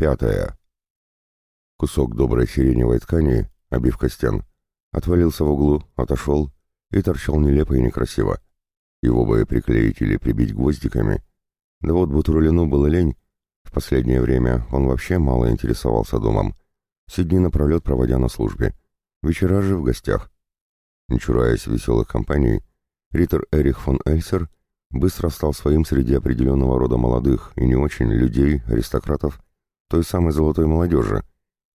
Пятое. Кусок доброй сиреневой ткани, обивка стен, отвалился в углу, отошел и торчал нелепо и некрасиво. Его бы приклеить или прибить гвоздиками. Да вот Бутурлину было лень. В последнее время он вообще мало интересовался домом. Все дни напролет проводя на службе. Вечера же в гостях. Не чураясь веселых компаний, Риттер Эрих фон Эльсер быстро стал своим среди определенного рода молодых и не очень людей, аристократов, той самой золотой молодежи,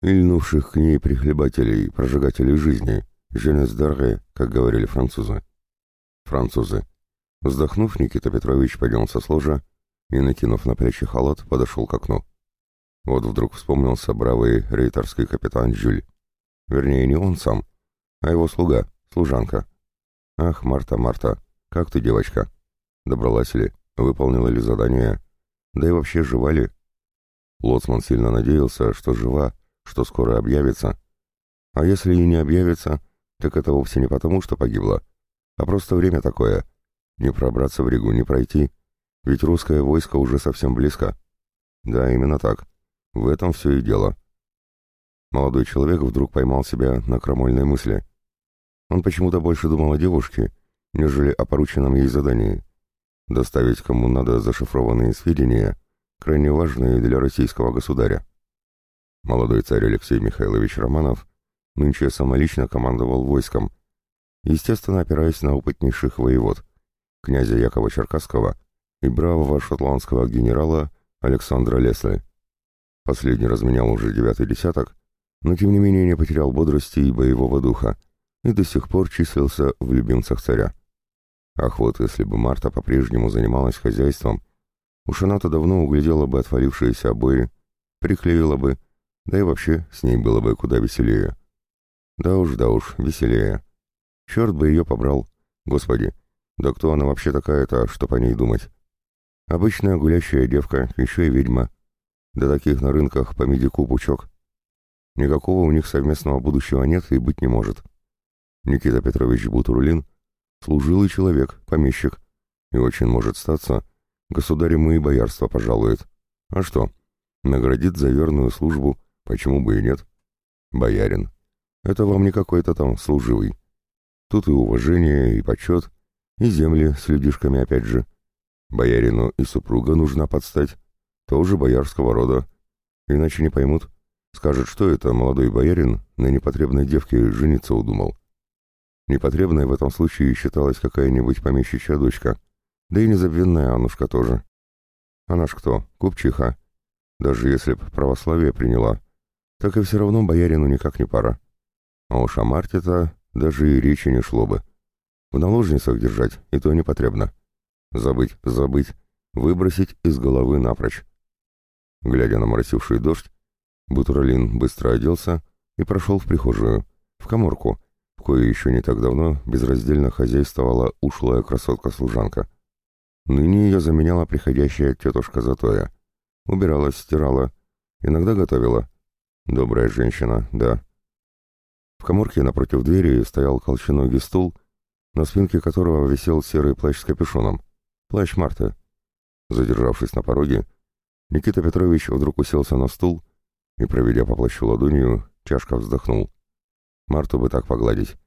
ильнувших к ней прихлебателей, прожигателей жизни, «женес дарре», как говорили французы. Французы. Вздохнув, Никита Петрович поднялся с ложа и, накинув на плечи халат, подошел к окну. Вот вдруг вспомнился бравый рейтерский капитан Жюль. Вернее, не он сам, а его слуга, служанка. «Ах, Марта, Марта, как ты, девочка? Добралась ли? Выполнила ли задание? Да и вообще, жива ли?» Лоцман сильно надеялся, что жива, что скоро объявится. А если и не объявится, так это вовсе не потому, что погибла, а просто время такое. Не пробраться в Ригу, не пройти, ведь русское войско уже совсем близко. Да, именно так. В этом все и дело. Молодой человек вдруг поймал себя на крамольной мысли. Он почему-то больше думал о девушке, нежели о порученном ей задании. Доставить кому надо зашифрованные сведения, крайне важные для российского государя. Молодой царь Алексей Михайлович Романов нынче самолично командовал войском, естественно опираясь на опытнейших воевод, князя Якова Черкасского и бравого шотландского генерала Александра Лесли. Последний разменял уже девятый десяток, но тем не менее не потерял бодрости и боевого духа, и до сих пор числился в любимцах царя. Ах вот, если бы Марта по-прежнему занималась хозяйством, уж она-то давно углядела бы отвалившиеся обои, приклеила бы, да и вообще с ней было бы куда веселее. Да уж, да уж, веселее. Черт бы ее побрал. Господи, да кто она вообще такая-то, что по ней думать? Обычная гулящая девка, еще и ведьма. Да таких на рынках по медику пучок. Никакого у них совместного будущего нет и быть не может. Никита Петрович Бутурлин — служилый человек, помещик, и очень может статься, государь ему и боярство пожалует. А что, наградит за верную службу, почему бы и нет? Боярин. Это вам не какой-то там служивый. Тут и уважение, и почет, и земли с людишками опять же. Боярину и супруга нужна подстать, тоже боярского рода. Иначе не поймут. Скажет, что это молодой боярин на непотребной девке жениться удумал. Непотребной в этом случае считалась какая-нибудь помещичья дочка, да и незабвенная Аннушка тоже. Она ж кто? Купчиха. Даже если б православие приняла, так и все равно боярину никак не пора. А уж о Марте-то даже и речи не шло бы. В наложницах держать и то непотребно. Забыть, забыть, выбросить из головы напрочь. Глядя на моросивший дождь, Бутурлин быстро оделся и прошел в прихожую, в коморку, в кое еще не так давно безраздельно хозяйствовала ушлая красотка-служанка. Ныне ее заменяла приходящая тетушка Затоя. Убиралась, стирала, иногда готовила. Добрая женщина, да. В коморке напротив двери стоял колченогий стул, на спинке которого висел серый плащ с капюшоном. Плащ Марта. Задержавшись на пороге, Никита Петрович вдруг уселся на стул и, проведя по плащу ладонью, тяжко вздохнул. Марту бы так погладить.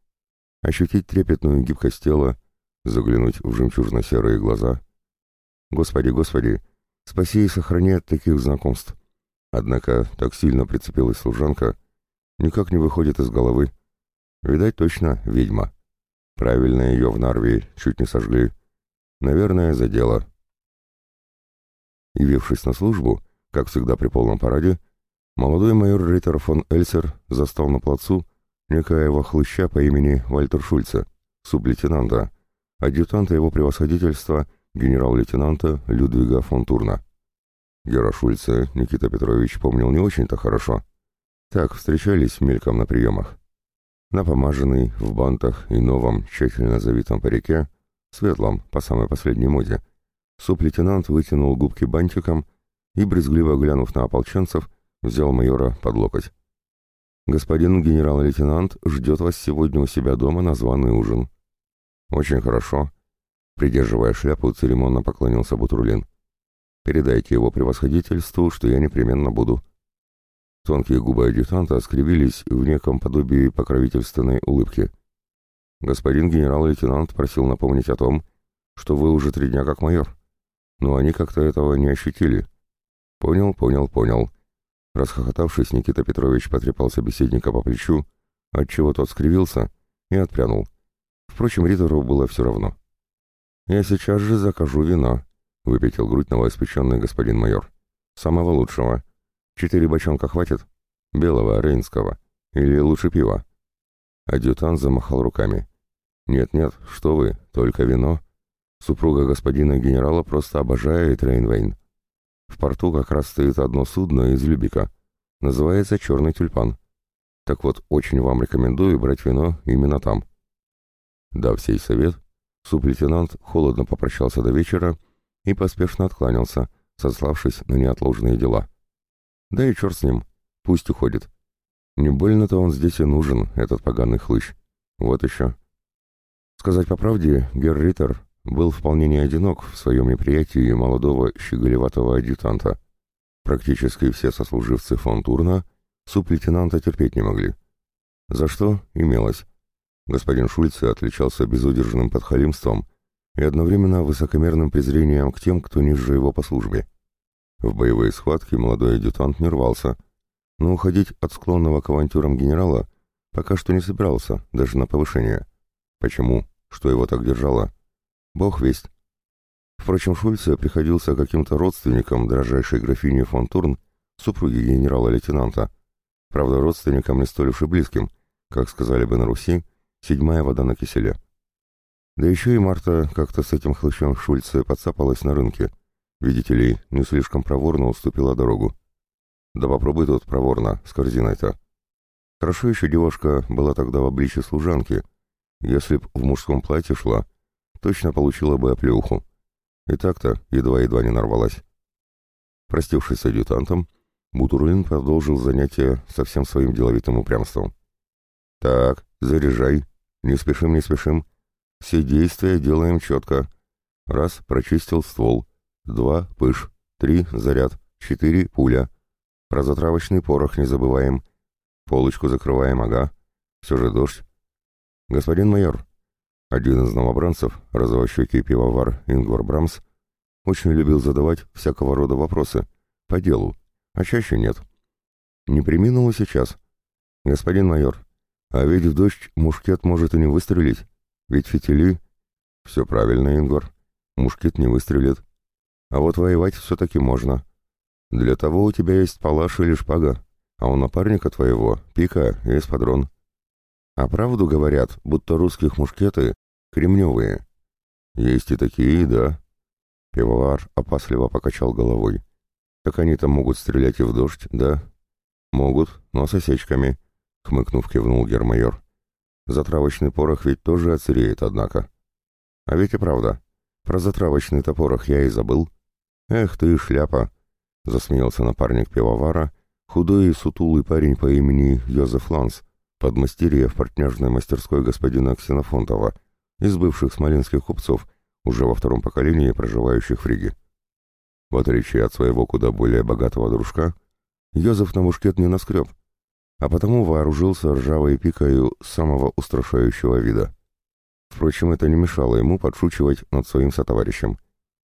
Ощутить трепетную гибкость тела, заглянуть в жемчужно-серые глаза. Господи, Господи, спаси и сохрани от таких знакомств. Однако так сильно прицепилась служанка, никак не выходит из головы. Видать, точно ведьма. Правильно ее в Нарвии чуть не сожгли. Наверное, за дело. Явившись на службу, как всегда при полном параде, молодой майор Риттер фон Эльсер застал на плацу некоего хлыща по имени Вальтер Шульце, сублейтенанта, адъютанта его превосходительства генерал-лейтенанта Людвига фон Турна. Гера Шульце Никита Петрович помнил не очень-то хорошо. Так, встречались мельком на приемах. Напомаженный, в бантах и новом, тщательно завитом парике, светлом, по самой последней моде. Суп-лейтенант вытянул губки бантиком и, брезгливо глянув на ополченцев, взял майора под локоть. «Господин генерал-лейтенант ждет вас сегодня у себя дома на званый ужин». «Очень хорошо», — придерживая шляпу, церемонно поклонился Бутурлин. «Передайте его превосходительству, что я непременно буду». Тонкие губы адъютанта скривились в неком подобии покровительственной улыбки. Господин генерал-лейтенант просил напомнить о том, что вы уже три дня как майор. Но они как-то этого не ощутили. Понял, понял, понял. Расхохотавшись, Никита Петрович потрепал собеседника по плечу, отчего тот скривился и отпрянул. Впрочем, Риттеру было все равно. «Я сейчас же закажу вина», — выпятил грудь новоиспеченный господин майор. «Самого лучшего. Четыре бочонка хватит? Белого, рейнского. Или лучше пива?» Адъютант замахал руками. «Нет-нет, что вы, только вино. Супруга господина генерала просто обожает Рейнвейн. В порту как раз стоит одно судно из Любика. Называется «Черный тюльпан». Так вот, очень вам рекомендую брать вино именно там». Дав сей совет, сублейтенант холодно попрощался до вечера и поспешно откланялся, сославшись на неотложные дела. Да и черт с ним, пусть уходит. Не больно-то он здесь и нужен, этот поганый хлыщ. Вот еще. Сказать по правде, Герр Риттер был вполне не одинок в своем неприятии молодого щеголеватого адъютанта. Практически все сослуживцы фон Турна сублейтенанта терпеть не могли. За что имелось. Господин Шульце отличался безудержным подхалимством и одновременно высокомерным презрением к тем, кто ниже его по службе. В боевые схватки молодой адъютант не рвался, но уходить от склонного к авантюрам генерала пока что не собирался, даже на повышение. Почему? Что его так держало? Бог весть. Впрочем, Шульце приходился каким-то родственником дрожайшей графини фон Турн, супруги генерала-лейтенанта. Правда, родственникам не столь уж и близким, как сказали бы на Руси, седьмая вода на киселе. Да еще и Марта как-то с этим хлыщом Шульце подцапалась на рынке. Видите ли, не слишком проворно уступила дорогу. Да попробуй тут проворно, с корзиной-то. Хорошо еще девушка была тогда в обличье служанки. Если б в мужском платье шла, точно получила бы оплеуху. И так-то едва-едва не нарвалась. Простившись с адъютантом, Бутурлин продолжил занятие со всем своим деловитым упрямством. «Так, заряжай. Не спешим, не спешим. Все действия делаем четко. Раз, прочистил ствол. Два, пыш. Три, заряд. Четыре, пуля. Про затравочный порох не забываем. Полочку закрываем, ага. Все же дождь. Господин майор, один из новобранцев, розовощекий пивовар Ингвар Брамс, очень любил задавать всякого рода вопросы, по делу, а чаще нет. Не приминул сейчас. Господин майор, а ведь в дождь мушкет может и не выстрелить, ведь фитили... Все правильно, Ингвар, мушкет не выстрелит. А вот воевать все-таки можно. Для того у тебя есть палаш или шпага, а у напарника твоего пика и эспадрон. А правду говорят, будто русских мушкеты кремневые. Есть и такие, да. Пивовар опасливо покачал головой. Так они там могут стрелять и в дождь, да? Могут, но с осечками, хмыкнув, кивнул гермайор. Затравочный порох ведь тоже отсыреет, однако. А ведь и правда. Про затравочный топорох я и забыл. Эх ты, шляпа! Засмеялся напарник пивовара, худой и сутулый парень по имени Йозеф Ланс, подмастерье в партняжной мастерской господина Ксенофонтова, из бывших смоленских купцов, уже во втором поколении проживающих в Риге. В отличие от своего куда более богатого дружка, Йозеф на мушкет не наскреб, а потому вооружился ржавой пикою самого устрашающего вида. Впрочем, это не мешало ему подшучивать над своим сотоварищем.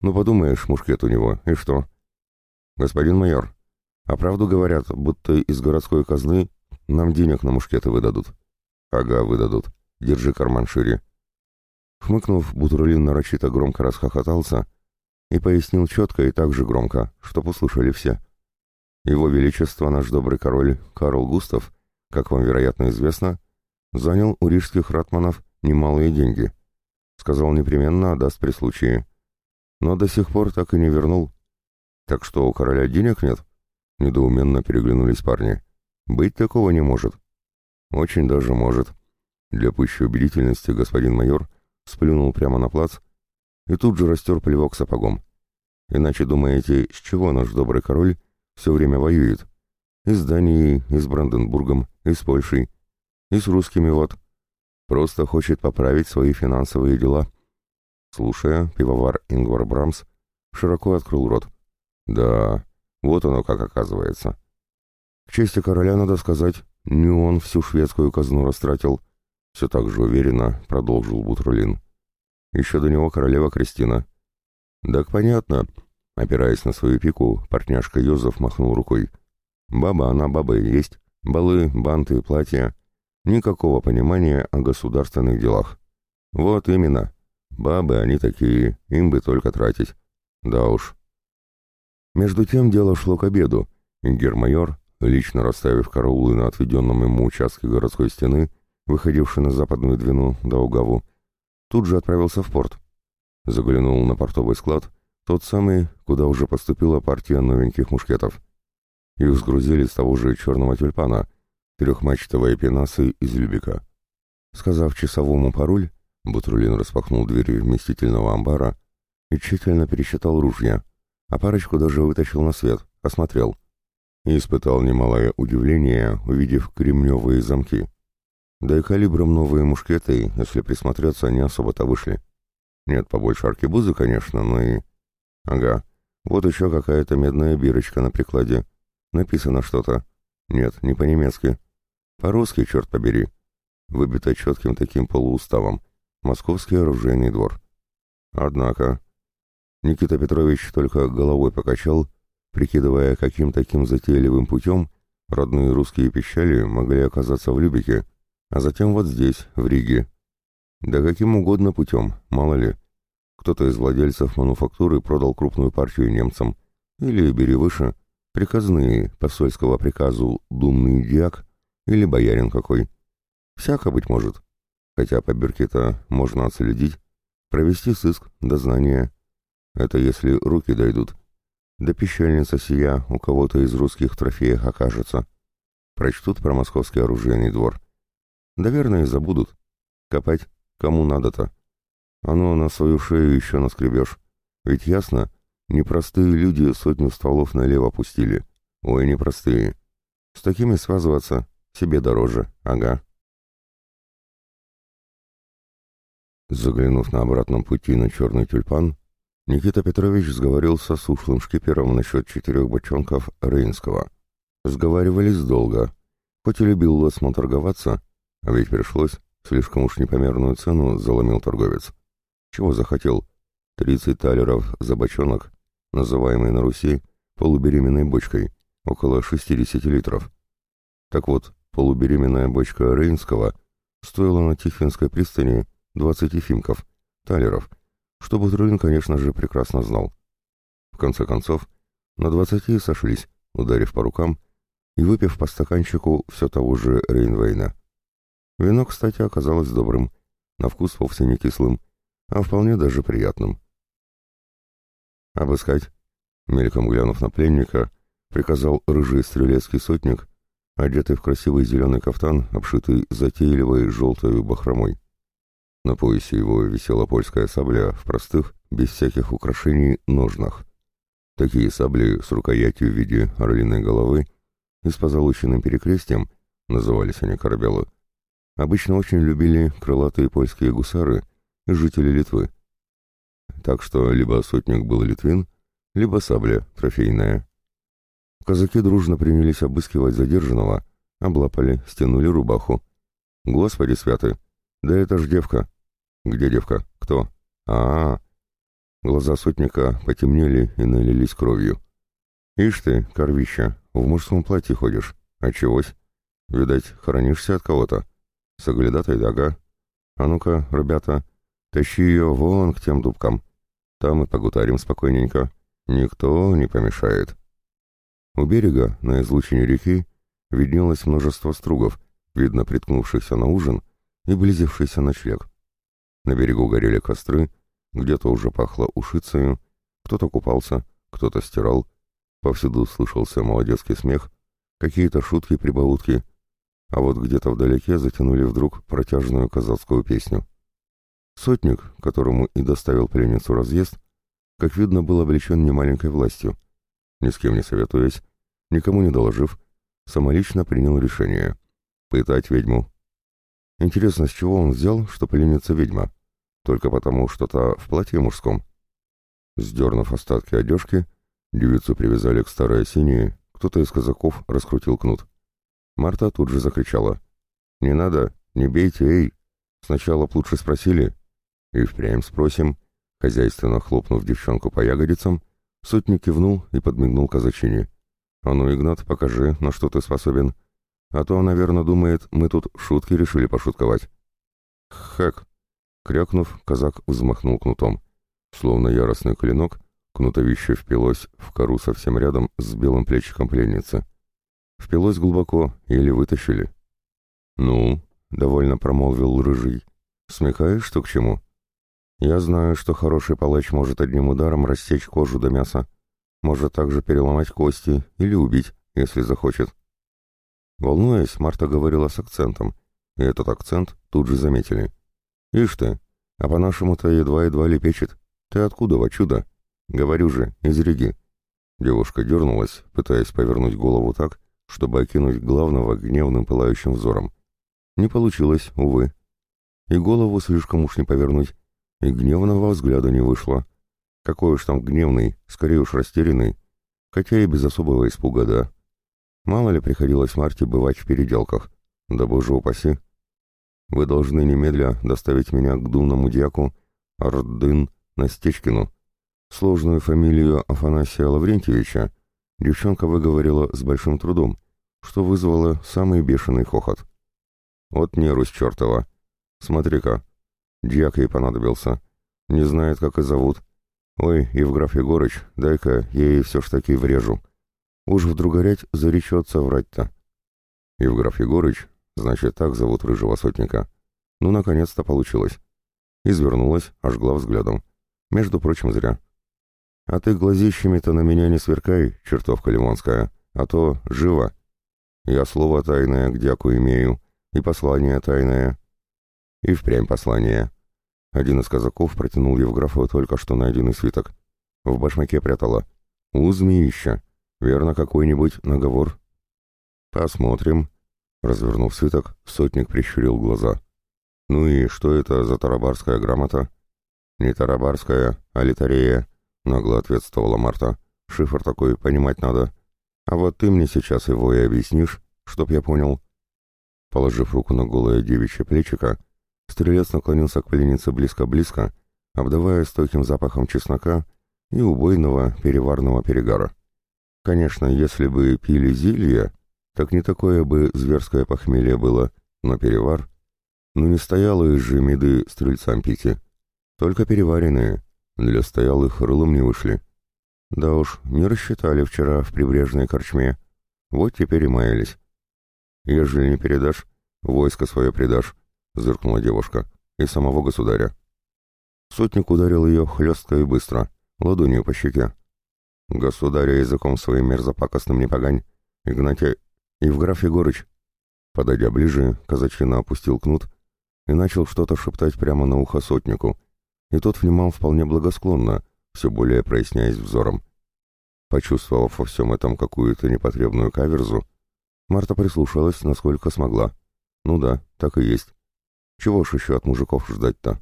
«Ну, подумаешь, мушкет у него, и что?» «Господин майор, а правду говорят, будто из городской казны нам денег на мушкеты выдадут. Ага, выдадут. Держи карман шире. Хмыкнув, Бутурлин нарочито громко расхохотался и пояснил четко и так же громко, чтоб услышали все. Его Величество, наш добрый король Карл Густав, как вам, вероятно, известно, занял у рижских ратманов немалые деньги. Сказал непременно, отдаст при случае. Но до сих пор так и не вернул. Так что у короля денег нет? Недоуменно переглянулись парни. Быть такого не может. Очень даже может. Для пущей убедительности господин майор сплюнул прямо на плац и тут же растер плевок сапогом. Иначе думаете, с чего наш добрый король все время воюет? И с Данией, и с Бранденбургом, и с Польшей, и с русскими вот. Просто хочет поправить свои финансовые дела. Слушая, пивовар Ингвар Брамс широко открыл рот. Да, вот оно как оказывается. К чести короля надо сказать, не он всю шведскую казну растратил. Все так же уверенно продолжил Бутрулин. Еще до него королева Кристина. Так понятно. Опираясь на свою пику, партняшка Йозеф махнул рукой. Баба она баба и есть. Балы, банты, платья. Никакого понимания о государственных делах. Вот именно. Бабы они такие, им бы только тратить. Да уж. Между тем дело шло к обеду, и гермайор, лично расставив караулы на отведенном ему участке городской стены, выходившей на западную Двину до Угаву, тут же отправился в порт. Заглянул на портовый склад, тот самый, куда уже поступила партия новеньких мушкетов. Их сгрузили с того же черного тюльпана, трехмачтовые пенасы из Любика. Сказав часовому пароль, Бутрулин распахнул двери вместительного амбара и тщательно пересчитал ружья, а парочку даже вытащил на свет, осмотрел. И испытал немалое удивление, увидев кремневые замки. Да и калибром новые мушкеты, если присмотреться, не особо-то вышли. Нет, побольше аркебузы, конечно, но и... Ага, вот еще какая-то медная бирочка на прикладе. Написано что-то. Нет, не по-немецки. По-русски, черт побери. Выбито четким таким полууставом. Московский оружейный двор. Однако... Никита Петрович только головой покачал, прикидывая, каким таким затейливым путем родные русские пищали могли оказаться в Любике, а затем вот здесь, в Риге. Да каким угодно путем, мало ли. Кто-то из владельцев мануфактуры продал крупную партию немцам, или, бери выше, приказные, посольского приказу, думный диак, или боярин какой. Всяко, быть может хотя по бирке-то можно отследить, провести сыск, дознание. Это если руки дойдут. Да пищальница сия у кого-то из русских трофеев окажется. Прочтут про московский оружейный двор. Да верно и забудут. Копать кому надо-то. Оно на свою шею еще наскребешь. Ведь ясно, непростые люди сотню стволов налево пустили. Ой, непростые. С такими связываться себе дороже, ага. Заглянув на обратном пути на черный тюльпан, Никита Петрович сговорился с ушлым шкипером насчет четырех бочонков Рейнского. Сговаривались долго, хоть и любил Лосман торговаться, а ведь пришлось, слишком уж непомерную цену заломил торговец. Чего захотел? Тридцать талеров за бочонок, называемый на Руси полубеременной бочкой, около 60 литров. Так вот, полубеременная бочка Рейнского стоила на Тихвинской пристани 20 фимков, талеров, что Бутрулин, конечно же, прекрасно знал. В конце концов, на двадцати сошлись, ударив по рукам и выпив по стаканчику все того же Рейнвейна. Вино, кстати, оказалось добрым, на вкус вовсе не кислым, а вполне даже приятным. «Обыскать», — мельком глянув на пленника, приказал рыжий стрелецкий сотник, одетый в красивый зеленый кафтан, обшитый затейливой желтой бахромой. На поясе его висела польская сабля в простых, без всяких украшений, ножнах. Такие сабли с рукоятью в виде орлиной головы и с позолоченным перекрестием, назывались они корабелы, обычно очень любили крылатые польские гусары жители Литвы. Так что либо сотник был литвин, либо сабля трофейная. Казаки дружно принялись обыскивать задержанного, облапали, стянули рубаху. «Господи святый! Да это ж девка!» «Где девка? Кто?» а, -а, а Глаза сотника потемнели и налились кровью. «Ишь ты, корвища, в мужском платье ходишь. Отчегось? Видать, хоронишься от кого-то. Соглядатай, дага. А ну-ка, ребята, тащи ее вон к тем дубкам. Там и погутарим спокойненько. Никто не помешает». У берега, на излучине реки, виднелось множество стругов, видно приткнувшихся на ужин и близившийся ночлег. На берегу горели костры, где-то уже пахло ушицею, кто-то купался, кто-то стирал. Повсюду слышался молодецкий смех, какие-то шутки-прибаутки, а вот где-то вдалеке затянули вдруг протяжную казацкую песню. Сотник, которому и доставил пленницу разъезд, как видно, был облечен немаленькой властью. Ни с кем не советуясь, никому не доложив, самолично принял решение — пытать ведьму. Интересно, с чего он взял, что пленница ведьма? Только потому, что та в платье мужском. Сдернув остатки одежки, девицу привязали к старой осине, кто-то из казаков раскрутил кнут. Марта тут же закричала. «Не надо, не бейте, эй! Сначала б лучше спросили». «И впрямь спросим», хозяйственно хлопнув девчонку по ягодицам, сотник кивнул и подмигнул казачине. «А ну, Игнат, покажи, на что ты способен. А то, наверное, думает, мы тут шутки решили пошутковать». «Хэк!» Крякнув, казак взмахнул кнутом. Словно яростный клинок, кнутовище впилось в кору совсем рядом с белым плечиком пленницы. Впилось глубоко, или вытащили. «Ну?» — довольно промолвил рыжий. «Смекаешь, что к чему?» «Я знаю, что хороший палач может одним ударом рассечь кожу до мяса. Может также переломать кости или убить, если захочет». Волнуясь, Марта говорила с акцентом, и этот акцент тут же заметили. «Ишь ты, а по-нашему-то едва-едва лепечет. Ты откуда, во чудо? Говорю же, из Риги». Девушка дернулась, пытаясь повернуть голову так, чтобы окинуть главного гневным пылающим взором. Не получилось, увы. И голову слишком уж не повернуть, и гневного взгляда не вышло. Какой уж там гневный, скорее уж растерянный, хотя и без особого испуга, да. Мало ли приходилось Марте бывать в переделках. Да боже упаси. Вы должны немедля доставить меня к думному дьяку Ардын Настечкину. Сложную фамилию Афанасия Лаврентьевича девчонка выговорила с большим трудом, что вызвало самый бешеный хохот. «Вот нерусь чертова! Смотри-ка, дьяк ей понадобился. Не знает, как и зовут. Ой, Евграф Егорыч, дай-ка я ей все ж таки врежу. Уж вдруг горять заречется врать-то». Евграф Егорыч, значит, так зовут рыжего сотника. Ну, наконец-то получилось. Извернулась, ожгла взглядом. Между прочим, зря. А ты глазищами-то на меня не сверкай, чертовка лимонская, а то живо. Я слово тайное к дяку имею, и послание тайное. И впрямь послание. Один из казаков протянул Евграфу только что найденный свиток. В башмаке прятала. У змеища. Верно, какой-нибудь наговор. Посмотрим. Развернув свиток, сотник прищурил глаза. Ну и что это за тарабарская грамота? Не тарабарская, а литарея, нагло ответствовала Марта. Шифр такой, понимать надо. А вот ты мне сейчас его и объяснишь, чтоб я понял. Положив руку на голое девичье плечико, стрелец наклонился к пленнице близко-близко, обдавая стойким запахом чеснока и убойного переварного перегара. Конечно, если бы пили зелье, так не такое бы зверское похмелье было, но перевар... Ну не стояло из же меды стрельцам пити. Только переваренные, для стоялых рылом не вышли. Да уж, не рассчитали вчера в прибрежной корчме. Вот теперь и маялись. Ежели не передашь, войско свое предашь, — зыркнула девушка, — и самого государя. Сотник ударил ее хлестко и быстро, ладонью по щеке. Государя языком своим мерзопакостным не погань. Игнатий Евграф Егорыч. Подойдя ближе, казачина опустил кнут и начал что-то шептать прямо на ухо сотнику, и тот внимал вполне благосклонно, все более проясняясь взором. Почувствовав во всем этом какую-то непотребную каверзу, Марта прислушалась, насколько смогла. Ну да, так и есть. Чего ж еще от мужиков ждать-то?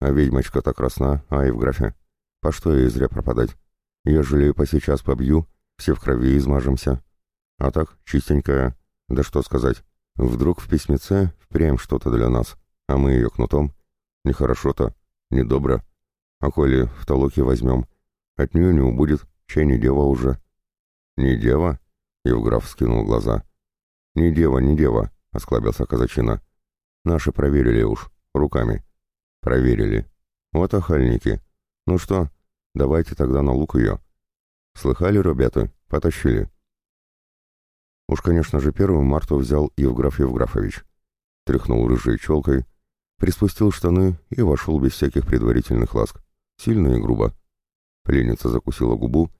А ведьмочка-то красна, а и в графе. По что ей зря пропадать? Ежели по сейчас побью, все в крови измажемся. А так, чистенькая. Да что сказать, вдруг в письмеце впрямь что-то для нас, а мы ее кнутом. Нехорошо-то, недобро. А коли в толоке возьмем, от нее не убудет, чай не дева уже. Не дева? Евграф скинул глаза. Не дева, не дева, осклабился казачина. Наши проверили уж, руками. Проверили. Вот охальники. Ну что, давайте тогда на лук ее. Слыхали, ребята? Потащили. Уж, конечно же, первым Марту взял Евграф Евграфович. Тряхнул рыжей челкой, приспустил штаны и вошел без всяких предварительных ласк. Сильно и грубо. Пленница закусила губу,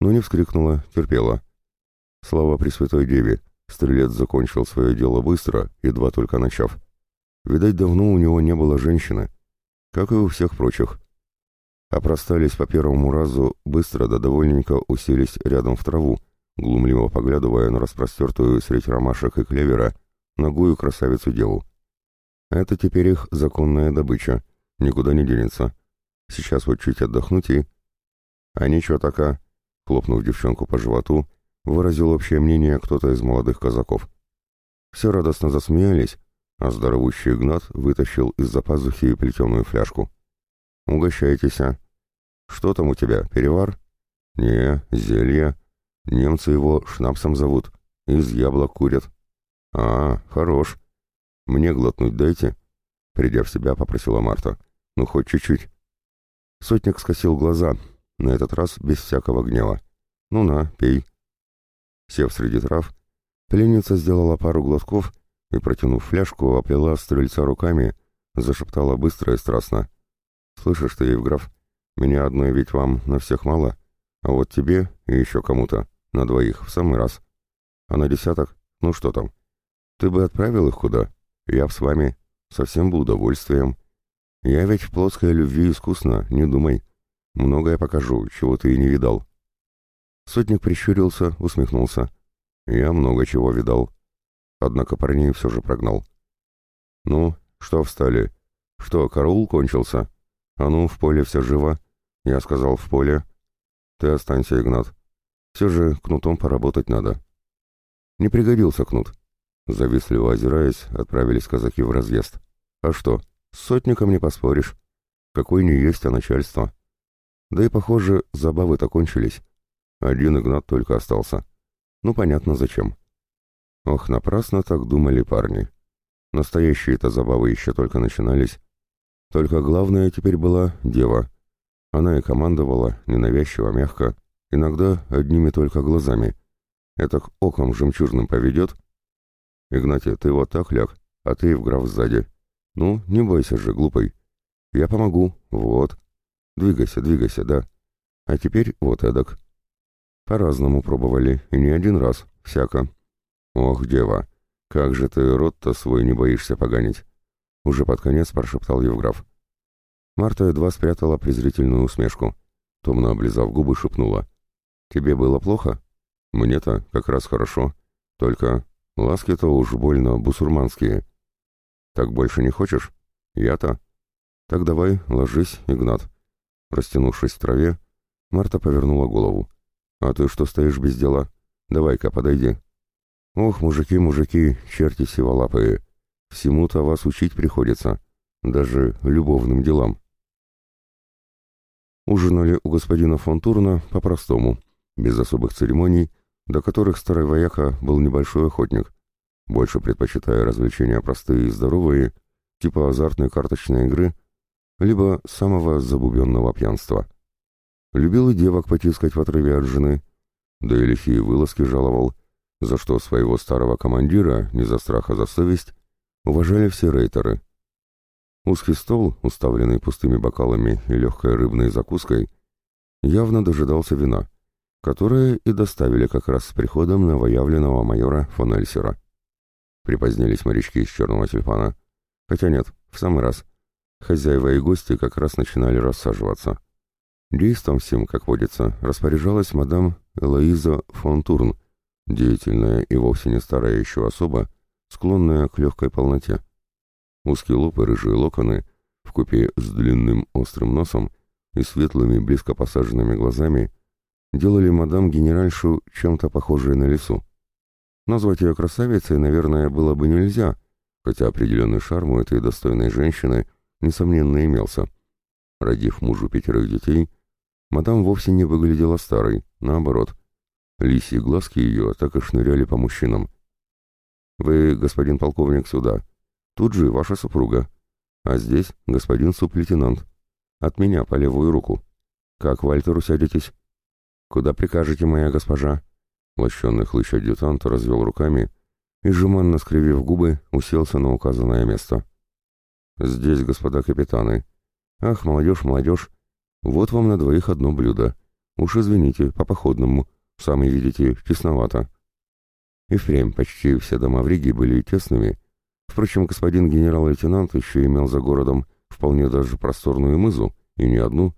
но не вскрикнула, терпела. Слава Пресвятой Деве, стрелец закончил свое дело быстро, едва только начав. Видать, давно у него не было женщины, как и у всех прочих. Опростались по первому разу, быстро да довольненько уселись рядом в траву, глумливо поглядывая на распростертую средь ромашек и клевера ногую красавицу-деву. Это теперь их законная добыча, никуда не денется. Сейчас вот чуть отдохнуть и... А ничего така, хлопнув девчонку по животу, выразил общее мнение кто-то из молодых казаков. Все радостно засмеялись, а здоровущий Игнат вытащил из-за пазухи плетеную фляжку. «Угощайтесь, а? Что там у тебя, перевар?» «Не, зелье. Немцы его шнапсом зовут. Из яблок курят». «А, хорош. Мне глотнуть дайте?» Придя в себя, попросила Марта. «Ну, хоть чуть-чуть». Сотник скосил глаза, на этот раз без всякого гнева. «Ну на, пей». Сев среди трав, пленница сделала пару глотков и, протянув фляжку, оплела стрельца руками, зашептала быстро и страстно. «Слышишь ты, Евграф, меня одной ведь вам на всех мало, а вот тебе и еще кому-то, на двоих, в самый раз. А на десяток, ну что там? Ты бы отправил их куда? Я б с вами, со всем бы удовольствием. Я ведь в плоской любви искусно, не думай. Многое покажу, чего ты и не видал». Сотник прищурился, усмехнулся. «Я много чего видал. Однако парней все же прогнал. «Ну, что встали? Что, караул кончился? А ну, в поле все живо?» Я сказал, «В поле». «Ты останься, Игнат. Все же кнутом поработать надо». Не пригодился кнут. Завистливо озираясь, отправились казаки в разъезд. А что, с сотником не поспоришь. Какой не есть, а начальство. Да и, похоже, забавы-то кончились. Один Игнат только остался. Ну, понятно, зачем. Ох, напрасно так думали парни. Настоящие-то забавы еще только начинались. Только главное теперь была дева. Она и командовала, ненавязчиво, мягко, иногда одними только глазами. Это оком жемчужным поведет. Игнатий, ты вот так ляг, а ты в граф сзади. Ну, не бойся же, глупый. Я помогу, вот. Двигайся, двигайся, да. А теперь вот эдак. По-разному пробовали, и не один раз, всяко. «Ох, дева, как же ты рот-то свой не боишься поганить?» Уже под конец прошептал Евграф. Марта едва спрятала презрительную усмешку. Томно облизав губы, шепнула. «Тебе было плохо? Мне-то как раз хорошо. Только ласки-то уж больно бусурманские. Так больше не хочешь? Я-то? Так давай, ложись, Игнат». Растянувшись в траве, Марта повернула голову. «А ты что стоишь без дела? Давай-ка, подойди». Ох, мужики, мужики, черти сиволапые, всему-то вас учить приходится, даже любовным делам. Ужинали у господина фон Турна по-простому, без особых церемоний, до которых старый вояка был небольшой охотник, больше предпочитая развлечения простые и здоровые, типа азартной карточной игры, либо самого забубенного пьянства. Любил и девок потискать в отрыве от жены, да и лихие вылазки жаловал – за что своего старого командира, не за страх, а за совесть, уважали все рейтеры. Узкий стол, уставленный пустыми бокалами и легкой рыбной закуской, явно дожидался вина, которое и доставили как раз с приходом новоявленного майора фон Эльсера. Припозднились морячки из черного тюльпана. Хотя нет, в самый раз. Хозяева и гости как раз начинали рассаживаться. Действом всем, как водится, распоряжалась мадам Элоиза фон Турн, Деятельная и вовсе не старая еще особа, склонная к легкой полноте. Узкие лоб и рыжие локоны, вкупе с длинным острым носом и светлыми близко посаженными глазами, делали мадам-генеральшу чем-то похожей на лису. Назвать ее красавицей, наверное, было бы нельзя, хотя определенный шарм у этой достойной женщины, несомненно, имелся. Родив мужу пятерых детей, мадам вовсе не выглядела старой, наоборот – Лисьи глазки ее так и шныряли по мужчинам. «Вы, господин полковник, сюда. Тут же ваша супруга. А здесь господин суп-лейтенант. От меня по левую руку. Как Вальтеру сядетесь?» «Куда прикажете, моя госпожа?» Лощенный хлыщ-адъютант развел руками и, жеманно скривив губы, уселся на указанное место. «Здесь, господа капитаны. Ах, молодежь, молодежь. Вот вам на двоих одно блюдо. Уж извините, по походному. Сами видите, тесновато. И впрямь почти все дома в Риге были тесными. Впрочем, господин генерал-лейтенант еще имел за городом вполне даже просторную мызу, и не одну.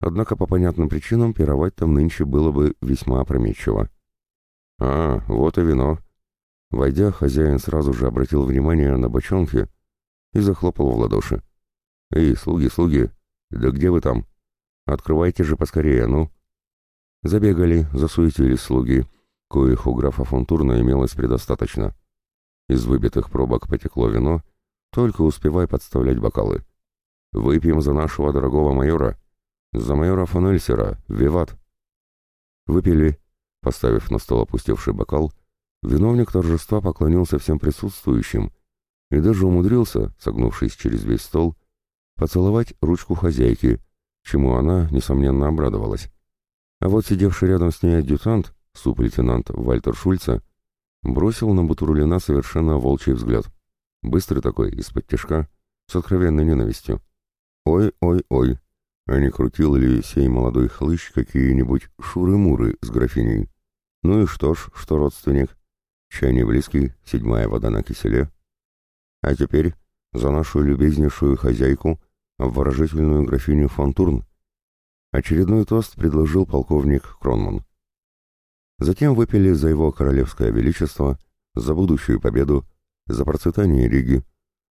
Однако по понятным причинам пировать там нынче было бы весьма опрометчиво. «А, вот и вино». Войдя, хозяин сразу же обратил внимание на бочонки и захлопал в ладоши. «Эй, слуги, слуги, да где вы там? Открывайте же поскорее, ну!» Забегали, засуетились слуги, коих у графа Фунтурна имелось предостаточно. Из выбитых пробок потекло вино, только успевай подставлять бокалы. Выпьем за нашего дорогого майора, за майора фон Эльсера, виват. Выпили, поставив на стол опустевший бокал, виновник торжества поклонился всем присутствующим и даже умудрился, согнувшись через весь стол, поцеловать ручку хозяйки, чему она, несомненно, обрадовалась. А вот сидевший рядом с ней адъютант, суп-лейтенант Вальтер Шульца, бросил на Бутурлина совершенно волчий взгляд. Быстрый такой, из-под тяжка, с откровенной ненавистью. Ой-ой-ой, а не крутил ли сей молодой хлыщ какие-нибудь шуры-муры с графиней? Ну и что ж, что родственник? Чай не близкий, седьмая вода на киселе. А теперь за нашу любезнейшую хозяйку, обворожительную графиню фон Турн. Очередной тост предложил полковник Кронман. Затем выпили за его королевское величество, за будущую победу, за процветание Риги,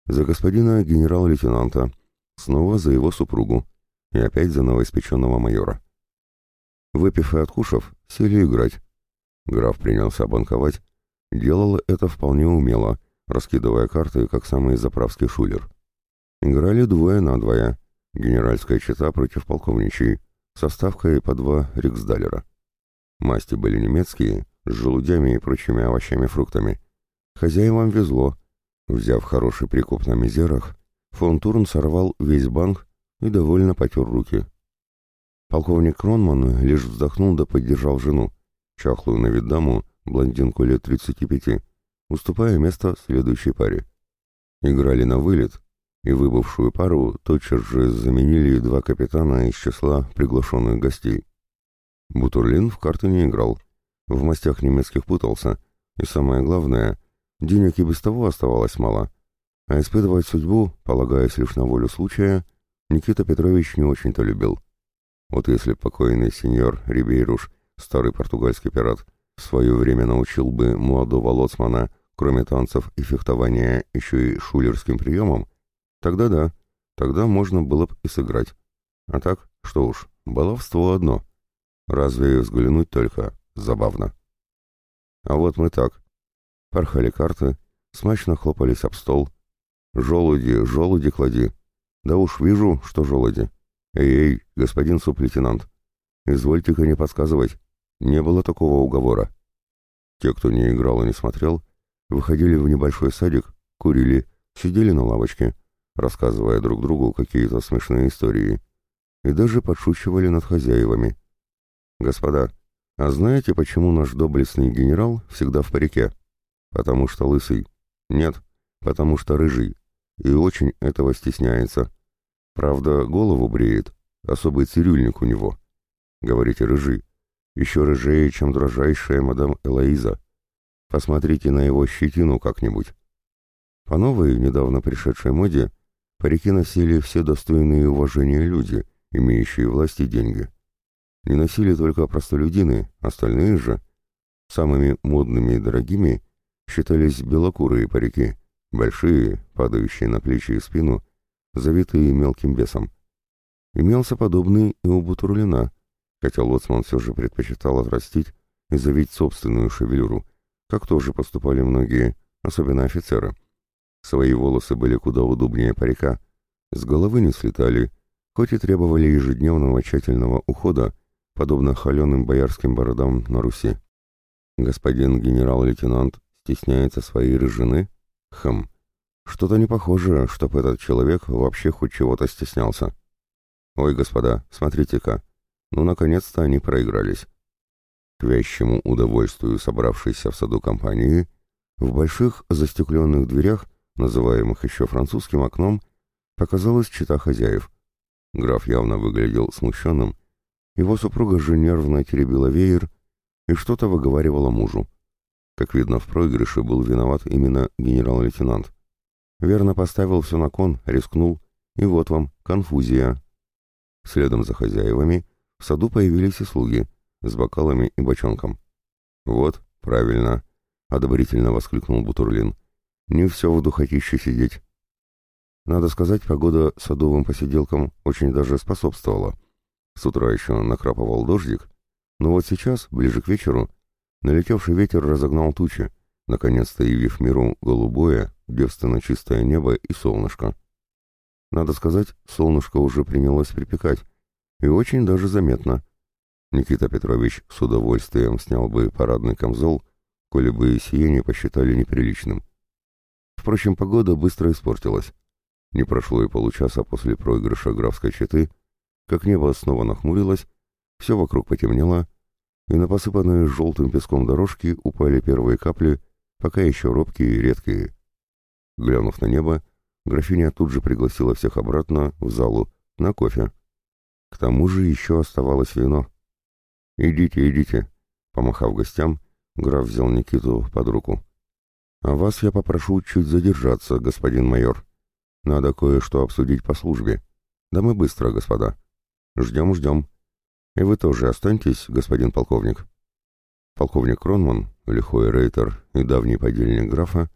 за господина генерал-лейтенанта, снова за его супругу и опять за новоиспеченного майора. Выпив и откушав, сели играть. Граф принялся банковать, делал это вполне умело, раскидывая карты, как самый заправский шулер. Играли двое на двое, генеральская чета против полковничьей, со ставкой по два риксдалера. Масти были немецкие, с желудями и прочими овощами-фруктами. Хозяевам везло. Взяв хороший прикуп на мизерах, фон Турн сорвал весь банк и довольно потер руки. Полковник Кронман лишь вздохнул да поддержал жену, чахлую на вид даму, блондинку лет 35, уступая место следующей паре. Играли на вылет, и выбывшую пару тотчас же заменили два капитана из числа приглашенных гостей. Бутурлин в карты не играл, в мастях немецких путался, и самое главное, денег и без того оставалось мало, а испытывать судьбу, полагаясь лишь на волю случая, Никита Петрович не очень-то любил. Вот если покойный сеньор Рибейруш, старый португальский пират, в свое время научил бы молодого лоцмана, кроме танцев и фехтования, еще и шулерским приемам, тогда да, тогда можно было бы и сыграть. А так, что уж, баловство одно — Разве взглянуть только забавно. А вот мы так. Порхали карты, смачно хлопались об стол. Желуди, желуди клади. Да уж вижу, что желуди. Эй-эй, господин суп-лейтенант, извольте-ка не подсказывать. Не было такого уговора. Те, кто не играл и не смотрел, выходили в небольшой садик, курили, сидели на лавочке, рассказывая друг другу какие-то смешные истории, и даже подшучивали над хозяевами. «Господа, а знаете, почему наш доблестный генерал всегда в парике? Потому что лысый? Нет, потому что рыжий. И очень этого стесняется. Правда, голову бреет, особый цирюльник у него. Говорите, рыжий. Еще рыжее, чем дрожайшая мадам Элоиза. Посмотрите на его щетину как-нибудь. По новой, недавно пришедшей моде, парики носили все достойные уважения люди, имеющие власть и деньги. Не носили только простолюдины, остальные же, самыми модными и дорогими, считались белокурые парики, большие, падающие на плечи и спину, завитые мелким бесом. Имелся подобный и у Бутурлина, хотя Лоцман все же предпочитал отрастить и завить собственную шевелюру, как тоже поступали многие, особенно офицеры. Свои волосы были куда удобнее парика, с головы не слетали, хоть и требовали ежедневного тщательного ухода, подобно холеным боярским бородам на Руси. Господин генерал-лейтенант стесняется своей рыжины? Хм, что-то не похоже, чтоб этот человек вообще хоть чего-то стеснялся. Ой, господа, смотрите-ка, ну, наконец-то они проигрались. К вящему удовольствию собравшейся в саду компании, в больших застекленных дверях, называемых еще французским окном, показалась чита хозяев. Граф явно выглядел смущенным, его супруга же нервно теребила веер и что-то выговаривала мужу. Как видно, в проигрыше был виноват именно генерал-лейтенант. Верно поставил все на кон, рискнул, и вот вам конфузия. Следом за хозяевами в саду появились и слуги с бокалами и бочонком. «Вот, правильно», — одобрительно воскликнул Бутурлин. «Не все в духотище сидеть». Надо сказать, погода садовым посиделкам очень даже способствовала. С утра еще накрапывал дождик, но вот сейчас, ближе к вечеру, Налетевший ветер разогнал тучи, наконец-то явив миру голубое, девственно чистое небо и солнышко. Надо сказать, солнышко уже принялось припекать, и очень даже заметно. Никита Петрович с удовольствием снял бы парадный камзол, коли бы сие посчитали неприличным. Впрочем, погода быстро испортилась. Не прошло и получаса после проигрыша графской четы, как небо снова нахмурилось, все вокруг потемнело, и на посыпанные желтым песком дорожки упали первые капли, пока еще робкие и редкие. Глянув на небо, графиня тут же пригласила всех обратно в залу на кофе. К тому же еще оставалось вино. «Идите, идите», — помахав гостям, граф взял Никиту под руку. «А вас я попрошу чуть задержаться, господин майор. Надо кое-что обсудить по службе. Да мы быстро, господа. Ждем, ждем. И вы тоже останьтесь, господин полковник». Полковник Кронман, лихой рейтер и давний подельник графа,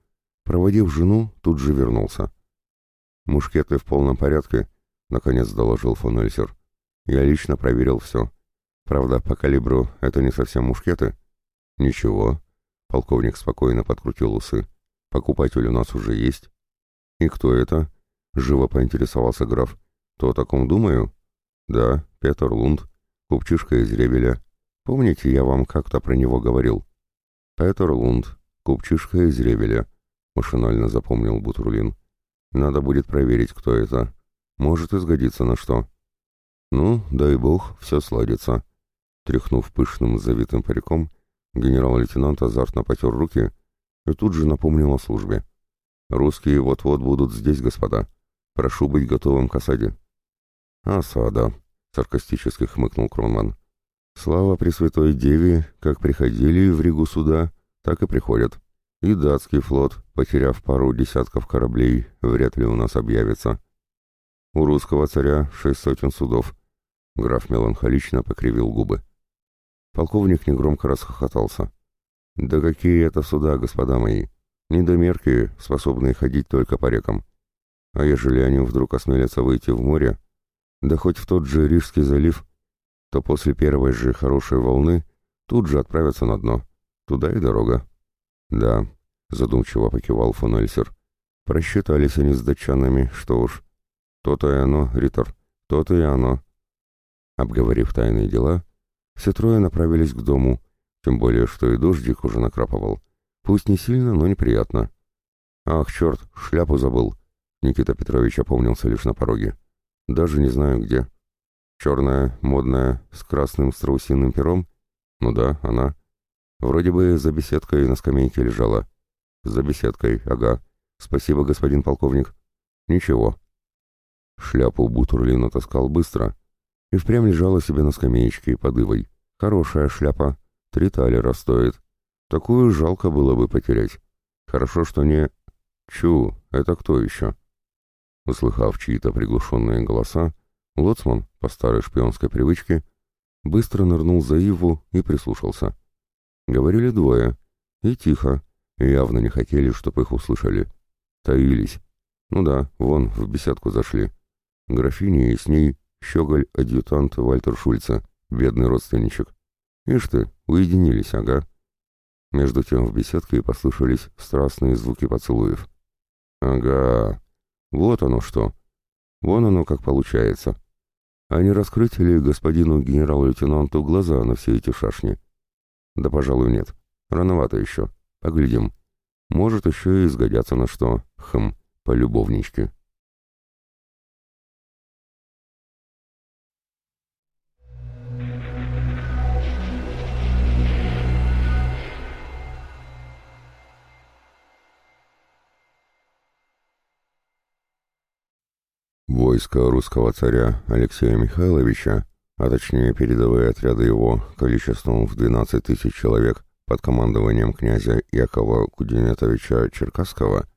проводив жену, тут же вернулся. «Мушкеты в полном порядке», — наконец доложил фон Эльсер. «Я лично проверил все. Правда, по калибру это не совсем мушкеты». «Ничего», — полковник спокойно подкрутил усы. «Покупатель у нас уже есть». «И кто это?» — живо поинтересовался граф. «То о таком думаю?» «Да, Петр Лунд, купчишка из Ребеля. Помните, я вам как-то про него говорил?» «Петр Лунд, купчишка из Ребеля», — машинально запомнил Бутурлин. «Надо будет проверить, кто это. Может и на что». «Ну, дай бог, все сладится». Тряхнув пышным завитым париком, генерал-лейтенант азартно потер руки и тут же напомнил о службе. «Русские вот-вот будут здесь, господа. Прошу быть готовым к осаде». «Осада», — саркастически хмыкнул Кронман. «Слава Пресвятой Деве, как приходили в Ригу суда, так и приходят. И датский флот, потеряв пару десятков кораблей, вряд ли у нас объявится. У русского царя шесть сотен судов». Граф меланхолично покривил губы. Полковник негромко расхохотался. «Да какие это суда, господа мои! Недомерки, способные ходить только по рекам. А ежели они вдруг осмелятся выйти в море, да хоть в тот же Рижский залив, то после первой же хорошей волны тут же отправятся на дно. Туда и дорога. Да, задумчиво покивал фон Эльсер. Просчитались они с датчанами, что уж. То-то и оно, Риттер, то-то и оно. Обговорив тайные дела, все трое направились к дому, тем более, что и дождик уже накрапывал. Пусть не сильно, но неприятно. «Ах, черт, шляпу забыл!» Никита Петрович опомнился лишь на пороге. «Даже не знаю где. Черная, модная, с красным страусиным пером? Ну да, она. Вроде бы за беседкой на скамейке лежала. За беседкой, ага. Спасибо, господин полковник. Ничего». Шляпу Бутурлин отаскал быстро, и впрямь лежала себе на скамеечке под ивой. Хорошая шляпа, три талера стоит. Такую жалко было бы потерять. Хорошо, что не... Чу, это кто еще? Услыхав чьи-то приглушенные голоса, Лоцман, по старой шпионской привычке, быстро нырнул за Иву и прислушался. Говорили двое, и тихо, и явно не хотели, чтоб их услышали. Таились. Ну да, вон, в беседку зашли. Графиня и с ней щеголь-адъютант Вальтер Шульца, бедный родственничек. Ишь ты, уединились, ага. Между тем в беседке послышались страстные звуки поцелуев. Ага, вот оно что. Вон оно как получается. А не раскрыть господину генерал-лейтенанту глаза на все эти шашни? Да, пожалуй, нет. Рановато еще. Поглядим. Может, еще и сгодятся на что. Хм, полюбовнички. Войско русского царя Алексея Михайловича, а точнее передовые отряды его количеством в 12 тысяч человек под командованием князя Якова Кудинетовича Черкасского,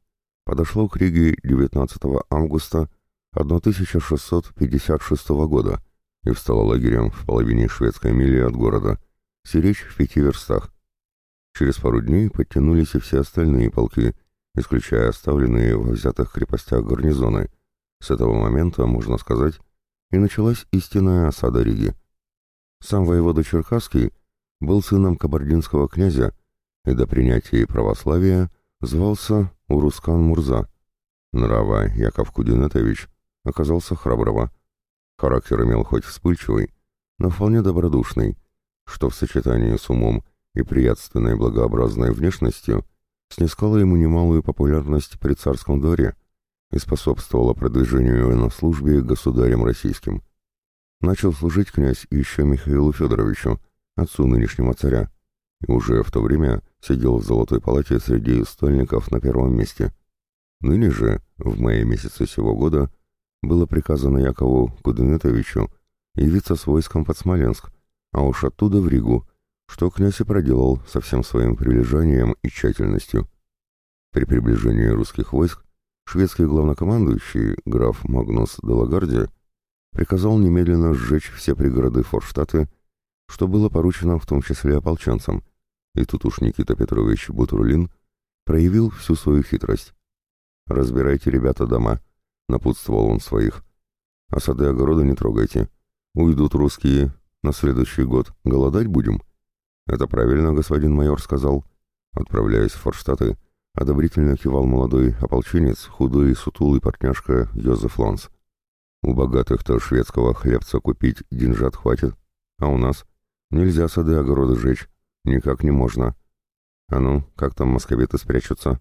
подошло к Риге 19 августа 1656 года и встало лагерем в половине шведской мили от города, сиречь в пяти верстах. Через пару дней подтянулись и все остальные полки, исключая оставленные во взятых крепостях гарнизоны – с этого момента, можно сказать, и началась истинная осада Риги. Сам воевода Черкасский был сыном кабардинского князя и до принятия православия звался Урускан Мурза. Нрава Яков Кудинетович оказался храброго. Характер имел хоть вспыльчивый, но вполне добродушный, что в сочетании с умом и приятственной благообразной внешностью снискало ему немалую популярность при царском дворе и способствовало продвижению на службе государем российским. Начал служить князь еще Михаилу Федоровичу, отцу нынешнего царя, и уже в то время сидел в золотой палате среди стольников на первом месте. Ныне же, в мае месяце сего года, было приказано Якову Кудынетовичу явиться с войском под Смоленск, а уж оттуда в Ригу, что князь и проделал со всем своим прилежанием и тщательностью. При приближении русских войск шведский главнокомандующий, граф Магнус де Лагарди, приказал немедленно сжечь все пригороды Форштадта, что было поручено в том числе ополченцам, и тут уж Никита Петрович Бутурлин проявил всю свою хитрость. «Разбирайте, ребята, дома», — напутствовал он своих. «А сады огороды не трогайте. Уйдут русские, на следующий год голодать будем?» «Это правильно, господин майор сказал». Отправляясь в Форштадты, одобрительно кивал молодой ополченец, худой и сутулый партняшка Йозеф Ланс. «У богатых-то шведского хлебца купить деньжат хватит, а у нас нельзя сады-огороды жечь, никак не можно. А ну, как там московиты спрячутся?»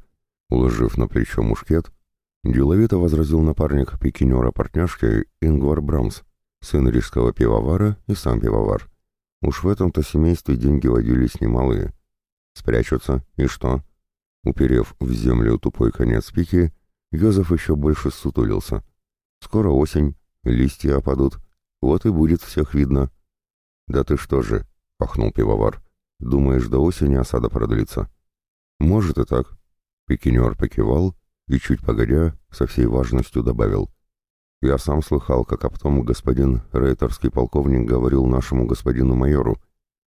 Уложив на плечо мушкет, деловито возразил напарник пикинера партняшки Ингвар Брамс, сын рижского пивовара и сам пивовар. Уж в этом-то семействе деньги водились немалые. Спрячутся, и что? Уперев в землю тупой конец пики, Йозеф еще больше сутулился. Скоро осень, листья опадут, вот и будет всех видно. «Да ты что же?» — пахнул пивовар. «Думаешь, до осени осада продлится?» «Может и так». Пикинер покивал и, чуть погодя, со всей важностью добавил. Я сам слыхал, как об том господин рейтерский полковник говорил нашему господину майору.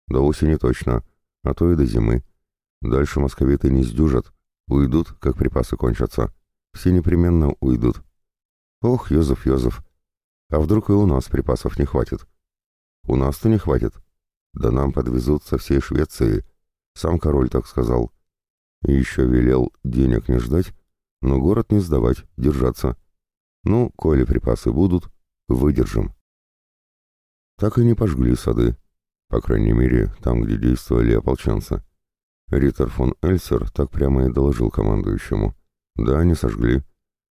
До осени точно, а то и до зимы. Дальше московиты не сдюжат, уйдут, как припасы кончатся. Все непременно уйдут. Ох, Йозеф, Йозеф, а вдруг и у нас припасов не хватит? У нас-то не хватит. Да нам подвезут со всей Швеции. Сам король так сказал. И еще велел денег не ждать, но город не сдавать, держаться. Ну, коли припасы будут, выдержим. Так и не пожгли сады, по крайней мере, там, где действовали ополченцы. Риттер фон Эльсер так прямо и доложил командующему. Да, не сожгли.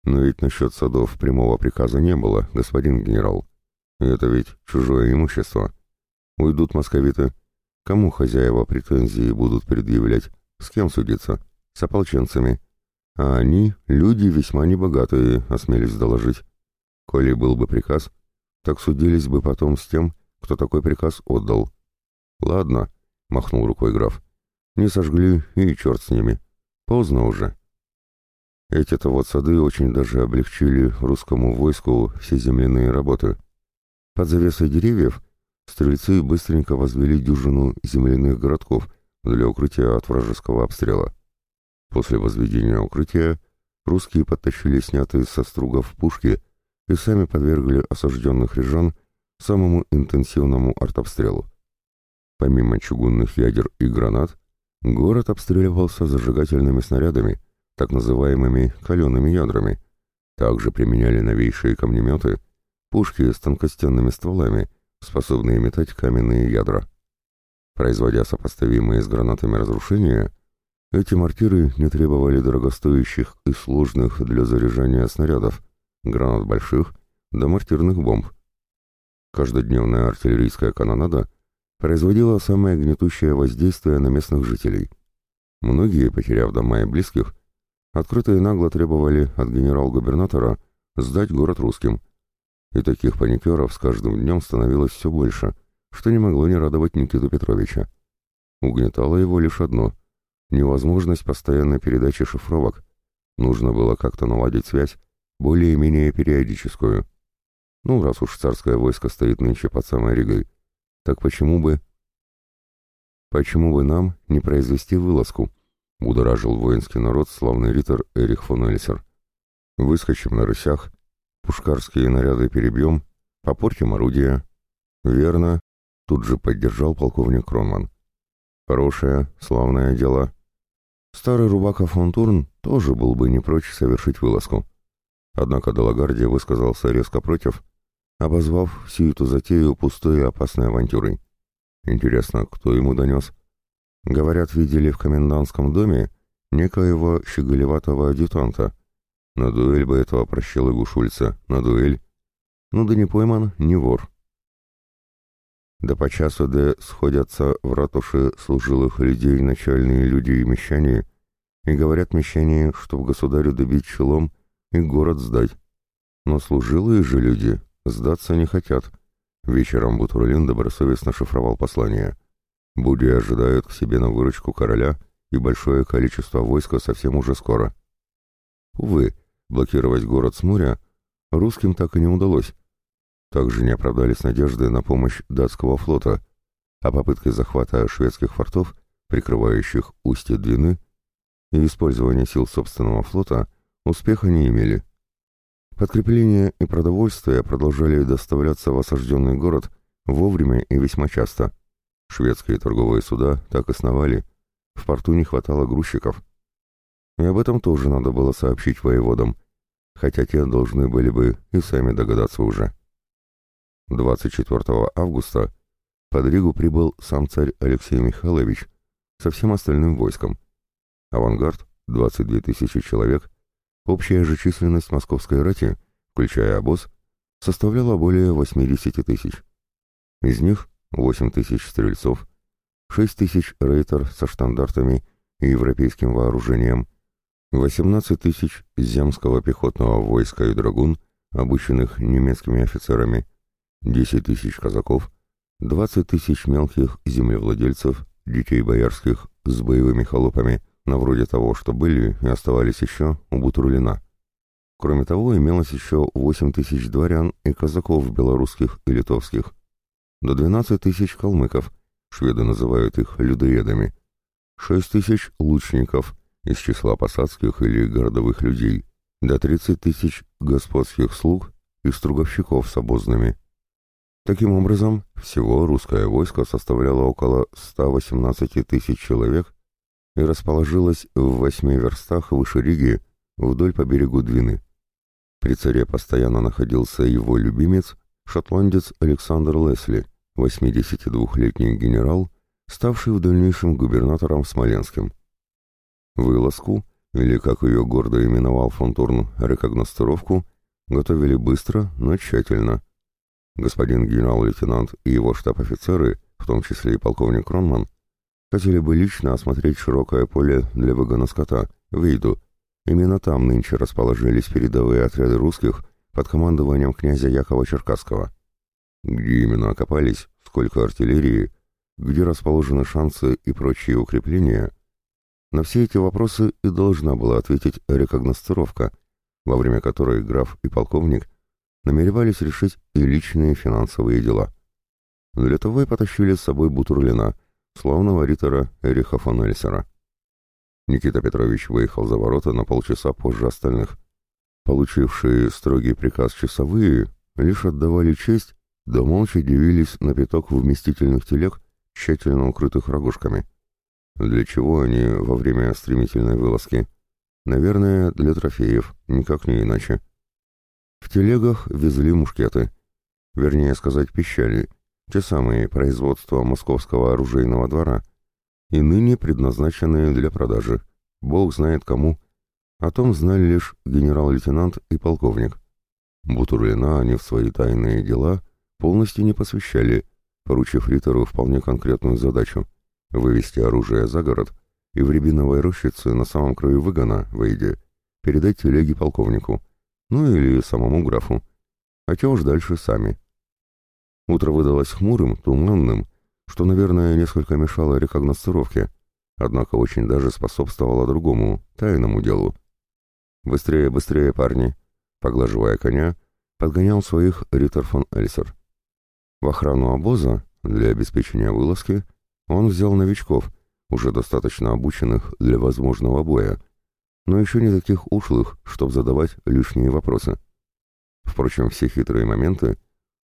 Но ведь насчет садов прямого приказа не было, господин генерал. это ведь чужое имущество. Уйдут московиты. Кому хозяева претензии будут предъявлять? С кем судиться? С ополченцами. А они — люди весьма небогатые, осмелись доложить. Коли был бы приказ, так судились бы потом с тем, кто такой приказ отдал. «Ладно», — махнул рукой граф, — «не сожгли, и черт с ними. Поздно уже». Эти-то вот сады очень даже облегчили русскому войску все земляные работы. Под завесой деревьев стрельцы быстренько возвели дюжину земляных городков для укрытия от вражеского обстрела. После возведения укрытия русские подтащили снятые со стругов пушки и сами подвергли осажденных рижан самому интенсивному артобстрелу. Помимо чугунных ядер и гранат, город обстреливался зажигательными снарядами, так называемыми «калеными ядрами». Также применяли новейшие камнеметы, пушки с тонкостенными стволами, способные метать каменные ядра. Производя сопоставимые с гранатами разрушения, эти мортиры не требовали дорогостоящих и сложных для заряжания снарядов, гранат больших, до мортирных бомб. Каждодневная артиллерийская канонада производила самое гнетущее воздействие на местных жителей. Многие, потеряв дома и близких, открыто и нагло требовали от генерал-губернатора сдать город русским. И таких паникеров с каждым днем становилось все больше, что не могло не радовать Никиту Петровича. Угнетало его лишь одно невозможность постоянной передачи шифровок. Нужно было как-то наладить связь, более-менее периодическую. Ну, раз уж царское войско стоит нынче под самой Ригой, так почему бы... Почему бы нам не произвести вылазку? Будоражил воинский народ славный ритор Эрих фон Эльсер. Выскочим на рысях, пушкарские наряды перебьем, попортим орудия. Верно, тут же поддержал полковник Кронман. Хорошее, славное дело. Старый рубака фон Турн тоже был бы не прочь совершить вылазку. Однако Делагарди высказался резко против, обозвав всю эту затею пустой и опасной авантюрой. Интересно, кто ему донес? Говорят, видели в комендантском доме некоего щеголеватого адъютанта. На дуэль бы этого прощелыгу Шульца, на дуэль. Ну да не пойман, не вор. Да по часу де сходятся в ратуши служилых людей начальные люди и мещане, и говорят мещане, что в государю добить челом и город сдать. Но служилые же люди сдаться не хотят. Вечером Бутурлин добросовестно шифровал послание. Буди ожидают к себе на выручку короля, и большое количество войска совсем уже скоро. Увы, блокировать город с моря русским так и не удалось. Также не оправдались надежды на помощь датского флота, а попытки захвата шведских фортов, прикрывающих устье Двины, и использование сил собственного флота успеха не имели. Подкрепления и продовольствие продолжали доставляться в осажденный город вовремя и весьма часто. Шведские торговые суда так и сновали, в порту не хватало грузчиков. И об этом тоже надо было сообщить воеводам, хотя те должны были бы и сами догадаться уже. 24 августа под Ригу прибыл сам царь Алексей Михайлович со всем остальным войском. Авангард, 22 тысячи человек, общая же численность московской рати, включая обоз, составляла более 80 тысяч. Из них 8 тысяч стрельцов, 6 тысяч рейтер со штандартами и европейским вооружением, 18 тысяч земского пехотного войска и драгун, обученных немецкими офицерами, 10 тысяч казаков, 20 тысяч мелких землевладельцев, детей боярских с боевыми холопами, на вроде того, что были и оставались еще у Бутурлина. Кроме того, имелось еще 8 тысяч дворян и казаков белорусских и литовских, до 12 тысяч калмыков, шведы называют их людоедами, 6 тысяч лучников из числа посадских или городовых людей, до 30 тысяч господских слуг и струговщиков с обозными. Таким образом, всего русское войско составляло около 118 тысяч человек и расположилось в восьми верстах выше Риги вдоль по берегу Двины. При царе постоянно находился его любимец, шотландец Александр Лесли, 82-летний генерал, ставший в дальнейшем губернатором Смоленским. Вылазку, или, как ее гордо именовал фон Турн, рекогностировку, готовили быстро, но тщательно. Господин генерал-лейтенант и его штаб-офицеры, в том числе и полковник Кронман, хотели бы лично осмотреть широкое поле для выгона скота, Вейду. Именно там нынче расположились передовые отряды русских под командованием князя Якова Черкасского. Где именно окопались, сколько артиллерии, где расположены шансы и прочие укрепления, на все эти вопросы и должна была ответить рекогностировка, во время которой граф и полковник намеревались решить и личные финансовые дела. Для того и потащили с собой Бутурлина, славного ритора Эриха фон Эльсера. Никита Петрович выехал за ворота на полчаса позже остальных. Получившие строгий приказ часовые лишь отдавали честь да молча дивились на пяток вместительных телег, тщательно укрытых рогожками. Для чего они во время стремительной вылазки? Наверное, для трофеев, никак не иначе. В телегах везли мушкеты, вернее сказать, пищали, те самые производства московского оружейного двора, и ныне предназначенные для продажи. Бог знает кому. О том знали лишь генерал-лейтенант и полковник. Бутурлина они в свои тайные дела полностью не посвящали, поручив Риттеру вполне конкретную задачу — вывести оружие за город и в рябиновой рощице на самом краю выгона, выйдя, передать телеги полковнику, ну или самому графу, а те уж дальше сами. Утро выдалось хмурым, туманным, что, наверное, несколько мешало рекогностировке, однако очень даже способствовало другому, тайному делу. «Быстрее, быстрее, парни!» Поглаживая коня, подгонял своих Риттер фон Эльсер. В охрану обоза, для обеспечения вылазки, он взял новичков, уже достаточно обученных для возможного боя, но еще не таких ушлых, чтобы задавать лишние вопросы. Впрочем, все хитрые моменты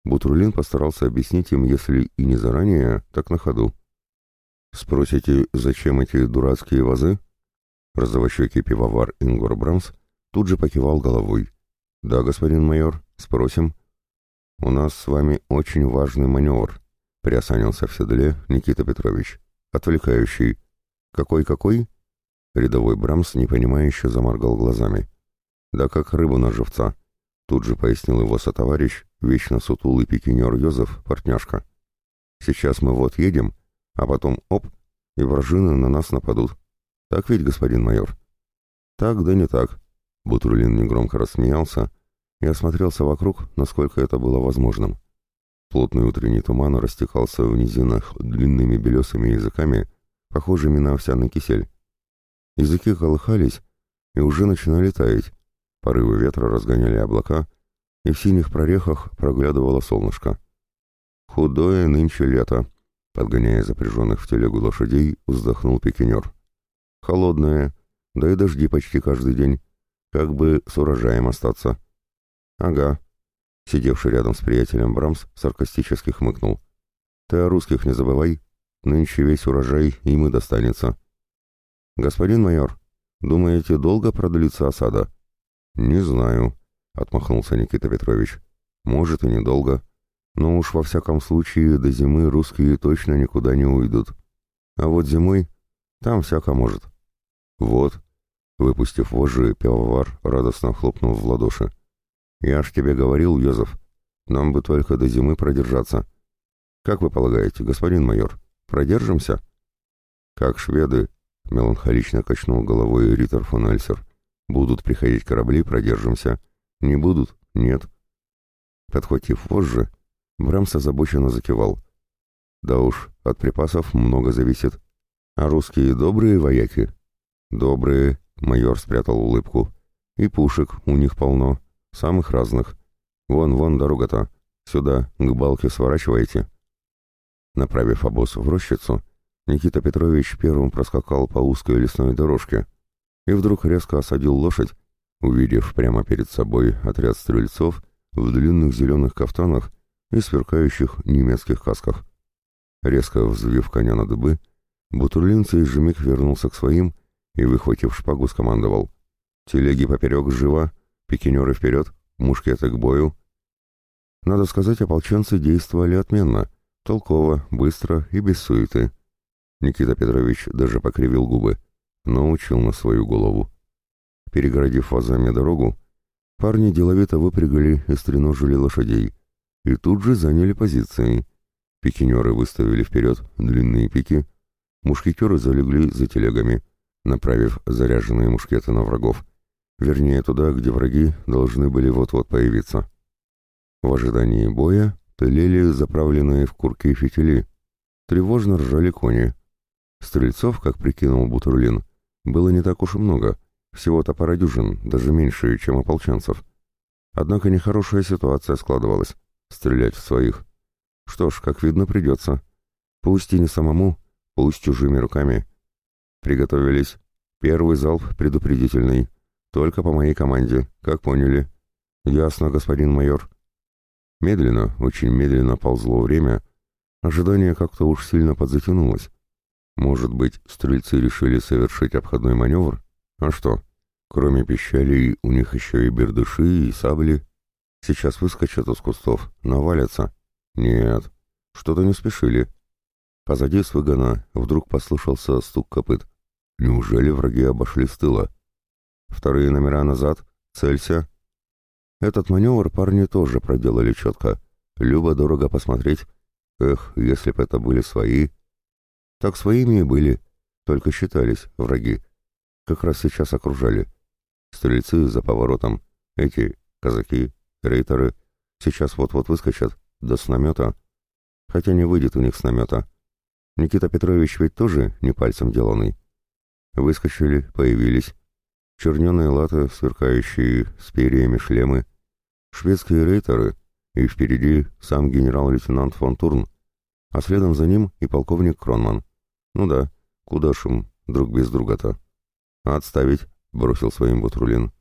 Бутурлин постарался объяснить им, если и не заранее, так на ходу. Спросите, зачем эти дурацкие вазы? Розовощекий пивовар Ингор Брамс тут же покивал головой. «Да, господин майор, спросим». «У нас с вами очень важный маневр», — приосанился в седле Никита Петрович. «Отвлекающий». «Какой-какой?» Рядовой Брамс непонимающе заморгал глазами. «Да как рыбу на живца», — тут же пояснил его сотоварищ, вечно сутулый пикинер Йозеф, партняшка. «Сейчас мы вот едем, а потом оп, и вражины на нас нападут. Так ведь, господин майор?» «Так да не так», — Бутурлин негромко рассмеялся и осмотрелся вокруг, насколько это было возможным. Плотный утренний туман растекался в низинах длинными белесыми языками, похожими на овсяный кисель. Языки колыхались и уже начинали таять. Порывы ветра разгоняли облака, и в синих прорехах проглядывало солнышко. «Худое нынче лето», — подгоняя запряженных в телегу лошадей, вздохнул пикинер. «Холодное, да и дожди почти каждый день. Как бы с урожаем остаться». «Ага», — сидевший рядом с приятелем Брамс саркастически хмыкнул. «Ты о русских не забывай. Нынче весь урожай им и достанется». «Господин майор, думаете, долго продлится осада?» «Не знаю», — отмахнулся Никита Петрович. «Может и недолго. Но уж во всяком случае до зимы русские точно никуда не уйдут. А вот зимой там всяко может». «Вот», — выпустив вожжи, пивовар радостно хлопнул в ладоши. «Я ж тебе говорил, Йозеф, нам бы только до зимы продержаться. Как вы полагаете, господин майор, продержимся?» «Как шведы — меланхолично качнул головой Риттер фон Альсер. «Будут приходить корабли, продержимся. Не будут? Нет». Подхватив вожжи, Брамс озабоченно закивал. «Да уж, от припасов много зависит. А русские добрые вояки?» «Добрые», — майор спрятал улыбку. «И пушек у них полно, самых разных. Вон-вон дорога-то. Сюда, к балке сворачивайте». Направив обоз в рощицу, Никита Петрович первым проскакал по узкой лесной дорожке и вдруг резко осадил лошадь, увидев прямо перед собой отряд стрельцов в длинных зеленых кафтанах и сверкающих немецких касках. Резко взвив коня на дыбы, Бутурлинца ежемиг вернулся к своим и, выхватив шпагу, скомандовал «Телеги поперек жива, пикинеры вперед, мушкеты к бою». Надо сказать, ополченцы действовали отменно, толково, быстро и без суеты. Никита Петрович даже покривил губы, но учил на свою голову. Перегородив вазами дорогу, парни деловито выпрягали и стреножили лошадей и тут же заняли позиции. Пикинеры выставили вперед длинные пики, мушкетеры залегли за телегами, направив заряженные мушкеты на врагов, вернее туда, где враги должны были вот-вот появиться. В ожидании боя пылели заправленные в курки фитили, тревожно ржали кони, Стрельцов, как прикинул Бутурлин, было не так уж и много, всего-то пара дюжин, даже меньше, чем ополченцев. Однако нехорошая ситуация складывалась. Стрелять в своих. Что ж, как видно, придется. Пусть и не самому, пусть чужими руками. Приготовились. Первый залп предупредительный. Только по моей команде, как поняли. Ясно, господин майор. Медленно, очень медленно ползло время. Ожидание как-то уж сильно подзатянулось. Может быть, стрельцы решили совершить обходной маневр? А что? Кроме пищалей, у них еще и бердыши, и сабли. Сейчас выскочат из кустов, навалятся. Нет, что-то не спешили. Позади с выгона вдруг послышался стук копыт. Неужели враги обошли с тыла? Вторые номера назад, целься. Этот маневр парни тоже проделали четко. Любо-дорого посмотреть. Эх, если бы это были свои, так своими и были, только считались враги. Как раз сейчас окружали. Стрельцы за поворотом, эти казаки, рейтеры, сейчас вот-вот выскочат, да с намета. Хотя не выйдет у них с намета. Никита Петрович ведь тоже не пальцем деланный. Выскочили, появились. Черненые латы, сверкающие с перьями шлемы. Шведские рейтеры, и впереди сам генерал-лейтенант фон Турн, а следом за ним и полковник Кронман. «Ну да, куда ж им, друг без друга-то?» «Отставить», — бросил своим Бутрулин.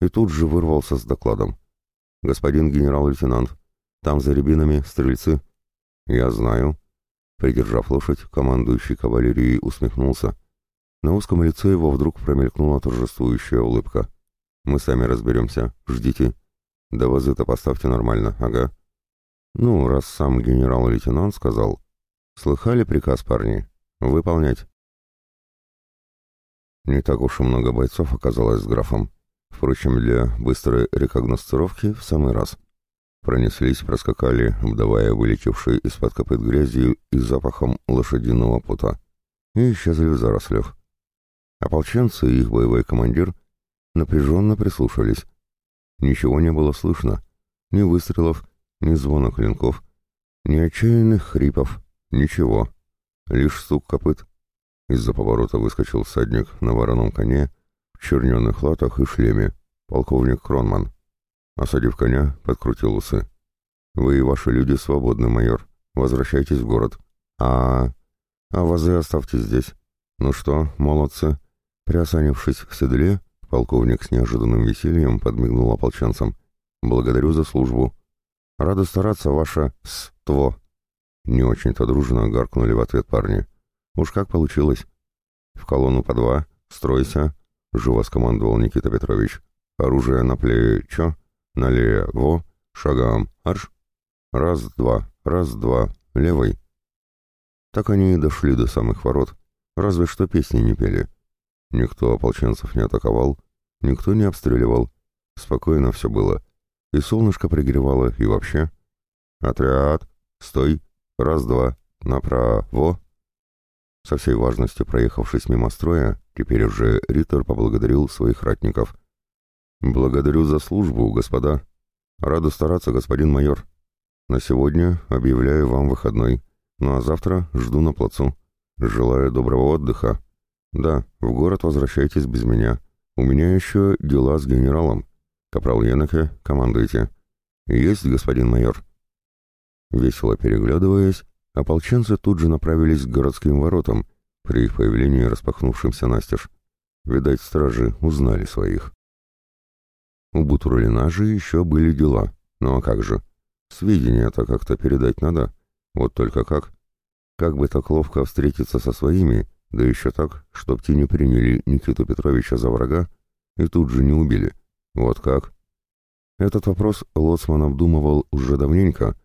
И тут же вырвался с докладом. «Господин генерал-лейтенант, там за рябинами стрельцы». «Я знаю». Придержав лошадь, командующий кавалерией усмехнулся. На узком лице его вдруг промелькнула торжествующая улыбка. «Мы сами разберемся. Ждите. Да вазы-то поставьте нормально, ага». «Ну, раз сам генерал-лейтенант сказал...» «Слыхали приказ, парни? Выполнять». Не так уж и много бойцов оказалось с графом. Впрочем, для быстрой рекогностировки в самый раз. Пронеслись, проскакали, обдавая вылетевшие из-под копыт грязью и запахом лошадиного пота, и исчезли в зарослях. Ополченцы и их боевой командир напряженно прислушались. Ничего не было слышно. Ни выстрелов, ни звона клинков, ни отчаянных хрипов, ничего. Лишь стук копыт. Из-за поворота выскочил всадник на вороном коне, в черненных латах и шлеме, полковник Кронман. Осадив коня, подкрутил усы. «Вы и ваши люди свободны, майор. Возвращайтесь в город. А... А вазы оставьте здесь. Ну что, молодцы?» Приосанившись в седле, полковник с неожиданным весельем подмигнул ополченцам. «Благодарю за службу. Рада стараться, ваша ство». Не очень-то дружно гаркнули в ответ парни. «Уж как получилось?» «В колонну по два. Стройся», — живо скомандовал Никита Петрович. «Оружие на плечо, налево, шагам, арш. Раз-два, раз-два, левой». Так они и дошли до самых ворот, разве что песни не пели. Никто ополченцев не атаковал, никто не обстреливал. Спокойно все было. И солнышко пригревало, и вообще. «Отряд! Стой! Раз-два! Направо!» Со всей важностью проехавшись мимо строя, теперь уже Риттер поблагодарил своих ратников. «Благодарю за службу, господа. Рада стараться, господин майор. На сегодня объявляю вам выходной, ну а завтра жду на плацу. Желаю доброго отдыха. «Да, в город возвращайтесь без меня. У меня еще дела с генералом. Капрал Янеке, командуйте». «Есть, господин майор». Весело переглядываясь, ополченцы тут же направились к городским воротам, при их появлении распахнувшимся настежь. Видать, стражи узнали своих. У Бутурлина же еще были дела. Ну а как же? Сведения-то как-то передать надо. Вот только как? Как бы так ловко встретиться со своими, да еще так, чтоб те не приняли Никиту Петровича за врага и тут же не убили. Вот как? Этот вопрос Лоцман обдумывал уже давненько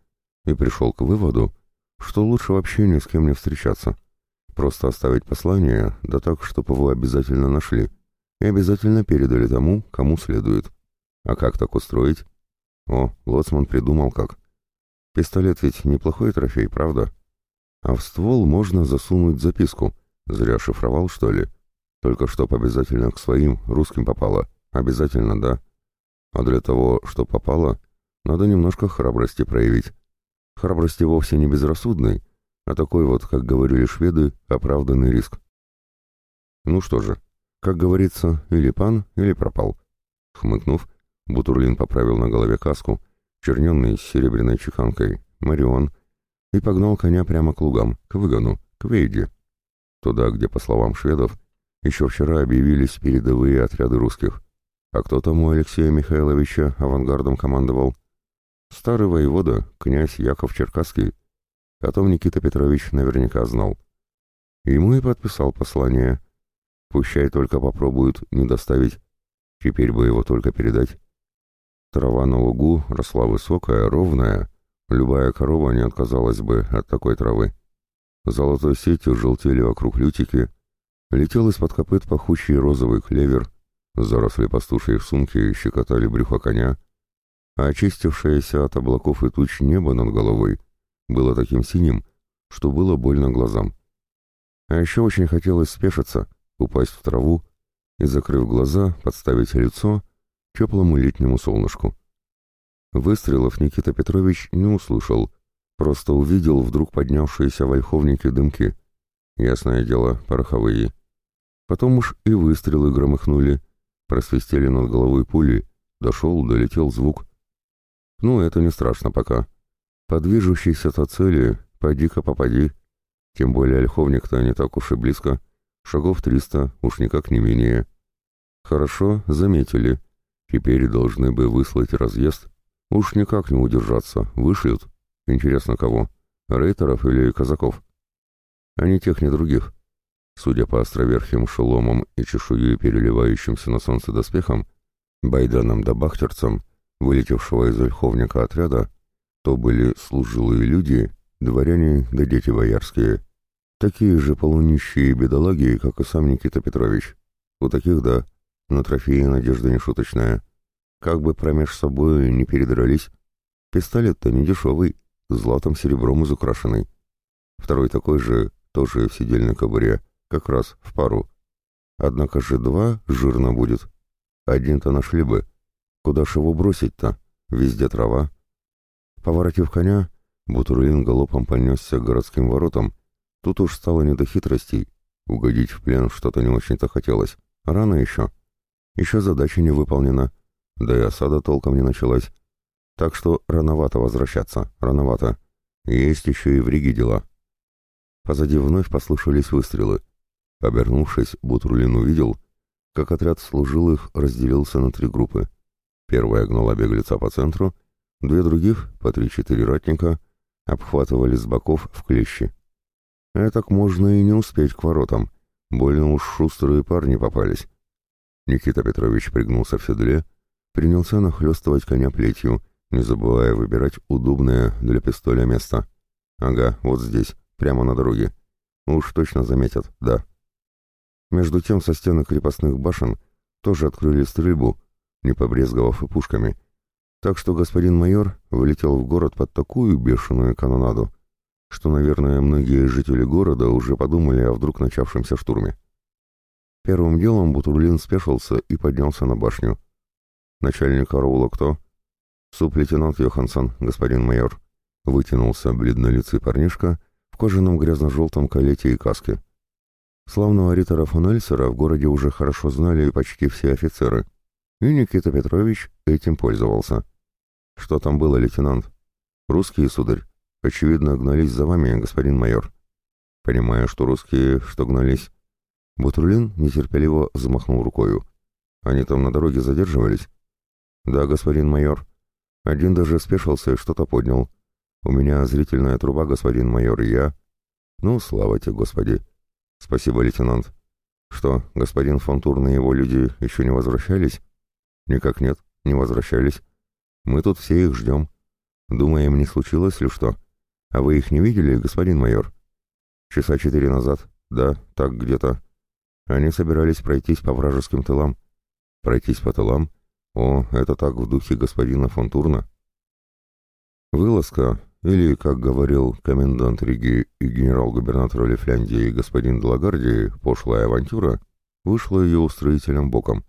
и пришел к выводу, что лучше вообще ни с кем не встречаться. Просто оставить послание, да так, чтобы его обязательно нашли, и обязательно передали тому, кому следует. А как так устроить? О, Лоцман придумал как. Пистолет ведь неплохой трофей, правда? А в ствол можно засунуть записку — Зря шифровал, что ли? Только чтоб обязательно к своим, русским попало. Обязательно, да. А для того, что попало, надо немножко храбрости проявить. Храбрости вовсе не безрассудной, а такой вот, как говорили шведы, оправданный риск. Ну что же, как говорится, или пан, или пропал. Хмыкнув, Бутурлин поправил на голове каску, черненный с серебряной чеканкой, Марион, и погнал коня прямо к лугам, к выгону, к Вейде туда, где, по словам шведов, еще вчера объявились передовые отряды русских. А кто там у Алексея Михайловича авангардом командовал? Старый воевода, князь Яков Черкасский. О том Никита Петрович наверняка знал. Ему и подписал послание. Пущай только попробуют не доставить. Теперь бы его только передать. Трава на лугу росла высокая, ровная. Любая корова не отказалась бы от такой травы. Золотой сетью желтели вокруг лютики, летел из-под копыт пахучий розовый клевер, заросли пастушьей сумки щекотали брюхо коня, а очистившееся от облаков и туч небо над головой было таким синим, что было больно глазам. А еще очень хотелось спешиться, упасть в траву и, закрыв глаза, подставить лицо теплому летнему солнышку. Выстрелов Никита Петрович не услышал, Просто увидел вдруг поднявшиеся в ольховнике дымки. Ясное дело, пороховые. Потом уж и выстрелы громыхнули, просвистели над головой пули, дошел, долетел звук. Ну, это не страшно пока. По движущейся-то цели, поди-ка попади. Тем более ольховник-то не так уж и близко. Шагов триста, уж никак не менее. Хорошо, заметили. Теперь должны бы выслать разъезд. Уж никак не удержаться, вышлют. Интересно, кого? Рейтеров или казаков? а ни тех, ни других. Судя по островерхим шеломам и чешуе, переливающимся на солнце доспехам, байданам да бахтерцам, вылетевшего из ольховника отряда, то были служилые люди, дворяне да дети боярские. Такие же полунищие бедолаги, как и сам Никита Петрович. У таких, да, на трофеи надежда нешуточная. Как бы промеж собой не передрались. Пистолет-то не дешевый, златом серебром изукрашенный. Второй такой же, тоже в сидельной кобуре, как раз в пару. Однако же два жирно будет. Один-то нашли бы. Куда ж его бросить-то? Везде трава. Поворотив коня, Бутурлин галопом понесся к городским воротам. Тут уж стало не до хитростей. Угодить в плен что-то не очень-то хотелось. Рано еще. Еще задача не выполнена. Да и осада толком не началась. Так что рановато возвращаться, рановато. Есть еще и в Риге дела. Позади вновь послышались выстрелы. Обернувшись, Бутрулин увидел, как отряд служилых разделился на три группы. Первая гнала беглеца по центру, две других, по три-четыре ратника, обхватывали с боков в клещи. Этак можно и не успеть к воротам, больно уж шустрые парни попались. Никита Петрович пригнулся в седле, принялся нахлестывать коня плетью, не забывая выбирать удобное для пистоля место. Ага, вот здесь, прямо на дороге. Уж точно заметят, да. Между тем со стены крепостных башен тоже открыли стрельбу, не побрезговав и пушками. Так что господин майор вылетел в город под такую бешеную канонаду, что, наверное, многие жители города уже подумали о вдруг начавшемся штурме. Первым делом Бутурлин спешился и поднялся на башню. «Начальник караула кто?» «Суп-лейтенант Йоханссон, господин майор», — вытянулся бледнолицый парнишка в кожаном грязно-желтом калете и каске. Славного ритора фон Эльсера в городе уже хорошо знали почти все офицеры, и Никита Петрович этим пользовался. «Что там было, лейтенант?» «Русские, сударь. Очевидно, гнались за вами, господин майор». Понимая, что русские, что гнались, Бутурлин нетерпеливо замахнул рукою. «Они там на дороге задерживались?» «Да, господин майор. Один даже спешился и что-то поднял. У меня зрительная труба, господин майор, и я...» «Ну, слава тебе, господи!» «Спасибо, лейтенант. Что, господин фон Турн и его люди еще не возвращались?» «Никак нет, не возвращались. Мы тут все их ждем. Думаем, не случилось ли что? А вы их не видели, господин майор?» «Часа четыре назад. Да, так где-то. Они собирались пройтись по вражеским тылам». «Пройтись по тылам? О, это так в духе господина фон Турна». Вылазка или, как говорил комендант Риги и генерал-губернатор Лифляндии господин Длагарди, пошлая авантюра, вышла ее устроителем боком.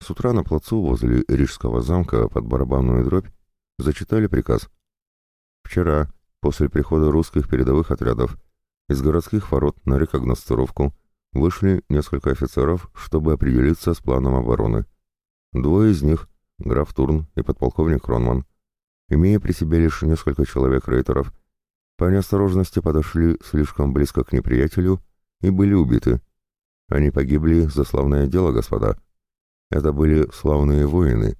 С утра на плацу возле Рижского замка под барабанную дробь зачитали приказ. Вчера, после прихода русских передовых отрядов, из городских ворот на рекогностировку вышли несколько офицеров, чтобы определиться с планом обороны. Двое из них, граф Турн и подполковник Кронман, имея при себе лишь несколько человек-рейтеров, по неосторожности подошли слишком близко к неприятелю и были убиты. Они погибли за славное дело, господа. Это были славные воины,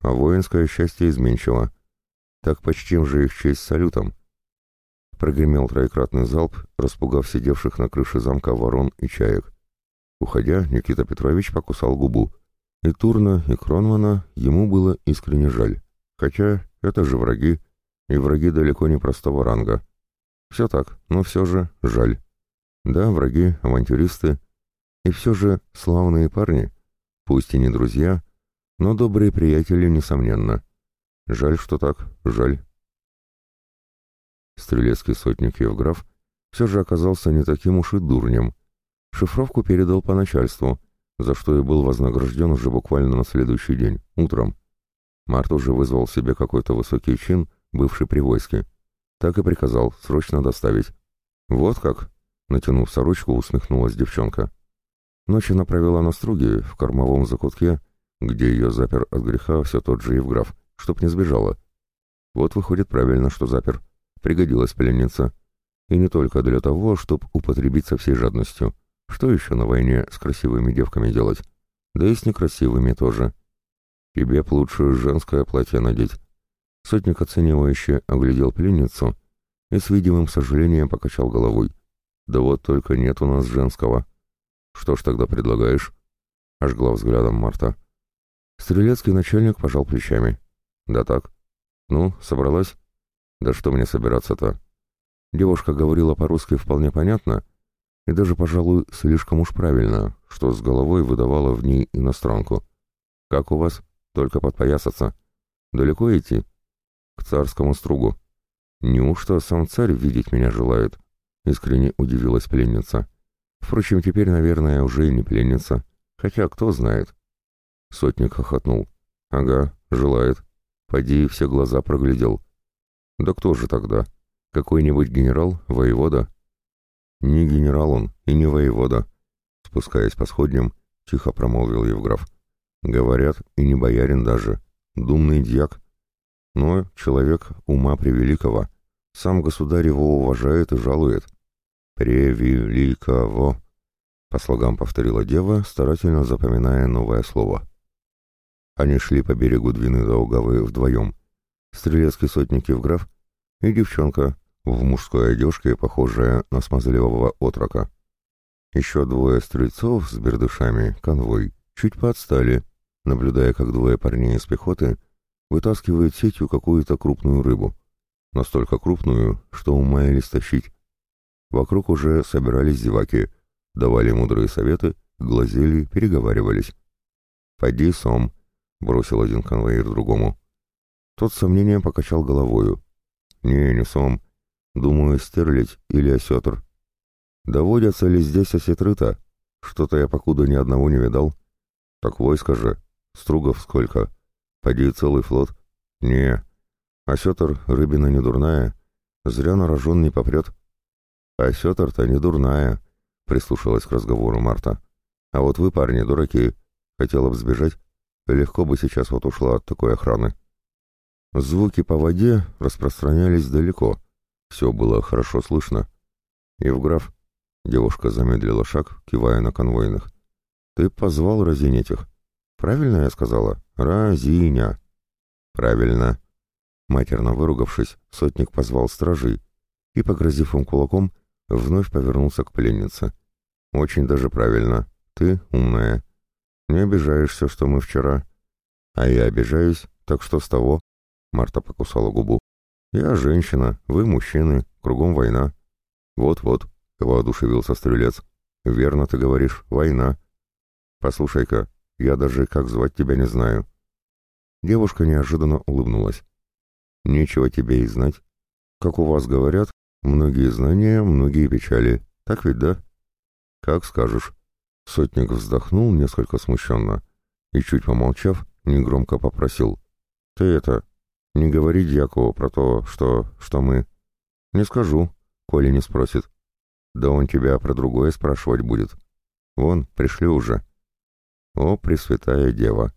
а воинское счастье изменчиво. Так почтим же их честь салютом. Прогремел троекратный залп, распугав сидевших на крыше замка ворон и чаек. Уходя, Никита Петрович покусал губу. И Турна, и Кронмана ему было искренне жаль. Хотя это же враги, и враги далеко не простого ранга. Все так, но все же жаль. Да, враги, авантюристы, и все же славные парни, пусть и не друзья, но добрые приятели, несомненно. Жаль, что так, жаль. Стрелецкий сотник Евграф все же оказался не таким уж и дурнем. Шифровку передал по начальству, за что и был вознагражден уже буквально на следующий день, утром. Март уже вызвал себе какой-то высокий чин, бывший при войске. Так и приказал срочно доставить. «Вот как?» — натянув сорочку, усмехнулась девчонка. Ночь она провела на струге, в кормовом закутке, где ее запер от греха все тот же Евграф, чтоб не сбежала. Вот выходит правильно, что запер. Пригодилась пленница. И не только для того, чтоб употребить со всей жадностью. Что еще на войне с красивыми девками делать? Да и с некрасивыми тоже. Тебе б лучше женское платье надеть. Сотник оценивающе оглядел пленницу и с видимым сожалением покачал головой. Да вот только нет у нас женского. Что ж тогда предлагаешь? Ожгла взглядом Марта. Стрелецкий начальник пожал плечами. Да так. Ну, собралась? Да что мне собираться-то? Девушка говорила по-русски вполне понятно, и даже, пожалуй, слишком уж правильно, что с головой выдавала в ней иностранку. «Как у вас? Только подпоясаться. Далеко идти?» «К царскому стругу». «Неужто сам царь видеть меня желает?» — искренне удивилась пленница. «Впрочем, теперь, наверное, уже и не пленница. Хотя кто знает». Сотник хохотнул. «Ага, желает. Поди, все глаза проглядел». «Да кто же тогда? Какой-нибудь генерал? Воевода?» «Не генерал он и не воевода», — спускаясь по сходням, тихо промолвил Евграф. «Говорят, и не боярин даже. Думный дьяк. Но человек ума превеликого. Сам государь его уважает и жалует». «Превеликого», — по слогам повторила дева, старательно запоминая новое слово. Они шли по берегу Двины Даугавы вдвоем. Стрелецкий сотник Евграф и девчонка, в мужской одежке, похожая на смазливого отрока. Еще двое стрельцов с бердышами, конвой, чуть поотстали, наблюдая, как двое парней из пехоты вытаскивают сетью какую-то крупную рыбу. Настолько крупную, что умаялись тащить. Вокруг уже собирались зеваки, давали мудрые советы, глазели, переговаривались. «Поди, сом», — бросил один конвоир другому. Тот с сомнением покачал головою. «Не, не сом, Думаю, стерлить или осетр. Доводятся ли здесь осетры-то? Что-то я покуда ни одного не видал. Так войска же. Стругов сколько? Поди целый флот. Не. Осетр рыбина не дурная. Зря на рожон не попрет. Осетр-то не дурная, прислушалась к разговору Марта. А вот вы, парни, дураки. Хотела бы сбежать. Легко бы сейчас вот ушла от такой охраны. Звуки по воде распространялись далеко — все было хорошо слышно. «Евграф», — девушка замедлила шаг, кивая на конвойных, — «ты позвал разинь этих». «Правильно я сказала? Разиня». «Правильно». Матерно выругавшись, сотник позвал стражей и, погрозив им кулаком, вновь повернулся к пленнице. «Очень даже правильно. Ты умная. Не обижаешься, что мы вчера». «А я обижаюсь, так что с того?» Марта покусала губу. «Я женщина, вы мужчины, кругом война». «Вот-вот», — воодушевился стрелец. «Верно ты говоришь, война». «Послушай-ка, я даже как звать тебя не знаю». Девушка неожиданно улыбнулась. «Нечего тебе и знать. Как у вас говорят, многие знания, многие печали. Так ведь, да?» «Как скажешь». Сотник вздохнул несколько смущенно и, чуть помолчав, негромко попросил. «Ты это, не говори дьякову про то, что... что мы... Не скажу, коли не спросит. Да он тебя про другое спрашивать будет. Вон, пришли уже. О, Пресвятая Дева!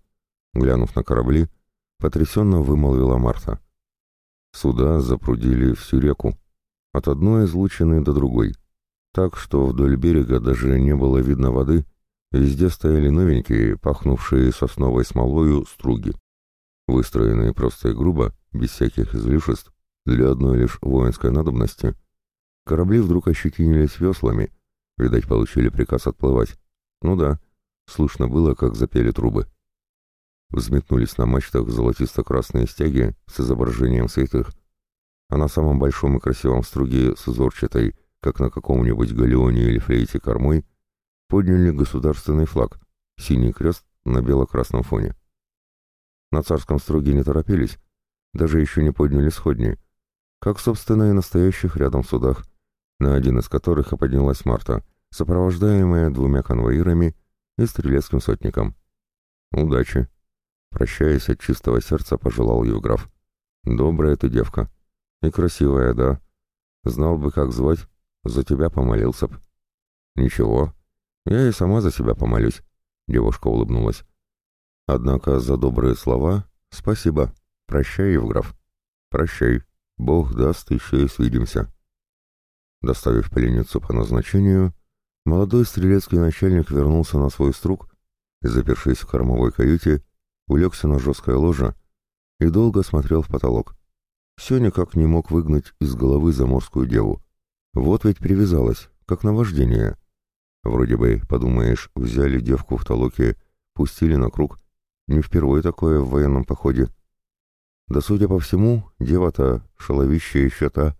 Глянув на корабли, потрясенно вымолвила Марта. Суда запрудили всю реку, от одной излучины до другой, так что вдоль берега даже не было видно воды, везде стояли новенькие, пахнувшие сосновой смолою струги выстроенные просто и грубо, без всяких излишеств, для одной лишь воинской надобности, корабли вдруг ощетинились веслами, видать, получили приказ отплывать. Ну да, слышно было, как запели трубы. Взметнулись на мачтах золотисто-красные стяги с изображением святых, а на самом большом и красивом струге с узорчатой, как на каком-нибудь галеоне или флейте кормой, подняли государственный флаг, синий крест на бело-красном фоне. На царском струге не торопились, даже еще не подняли сходни, как, собственно, и настоящих рядом судах, на один из которых и поднялась Марта, сопровождаемая двумя конвоирами и стрелецким сотником. «Удачи!» Прощаясь от чистого сердца, пожелал Евграф. «Добрая ты девка. И красивая, да. Знал бы, как звать, за тебя помолился б». «Ничего, я и сама за себя помолюсь», — девушка улыбнулась. Однако за добрые слова спасибо. Прощай, Евграф. Прощай. Бог даст, еще и свидимся. Доставив пленницу по назначению, молодой стрелецкий начальник вернулся на свой струк и, запершись в кормовой каюте, улегся на жесткое ложе и долго смотрел в потолок. Все никак не мог выгнать из головы заморскую деву. Вот ведь привязалась, как наваждение. Вроде бы, подумаешь, взяли девку в толоке, пустили на круг. Не впервые такое в военном походе. Да, судя по всему, дева-то шаловища еще та.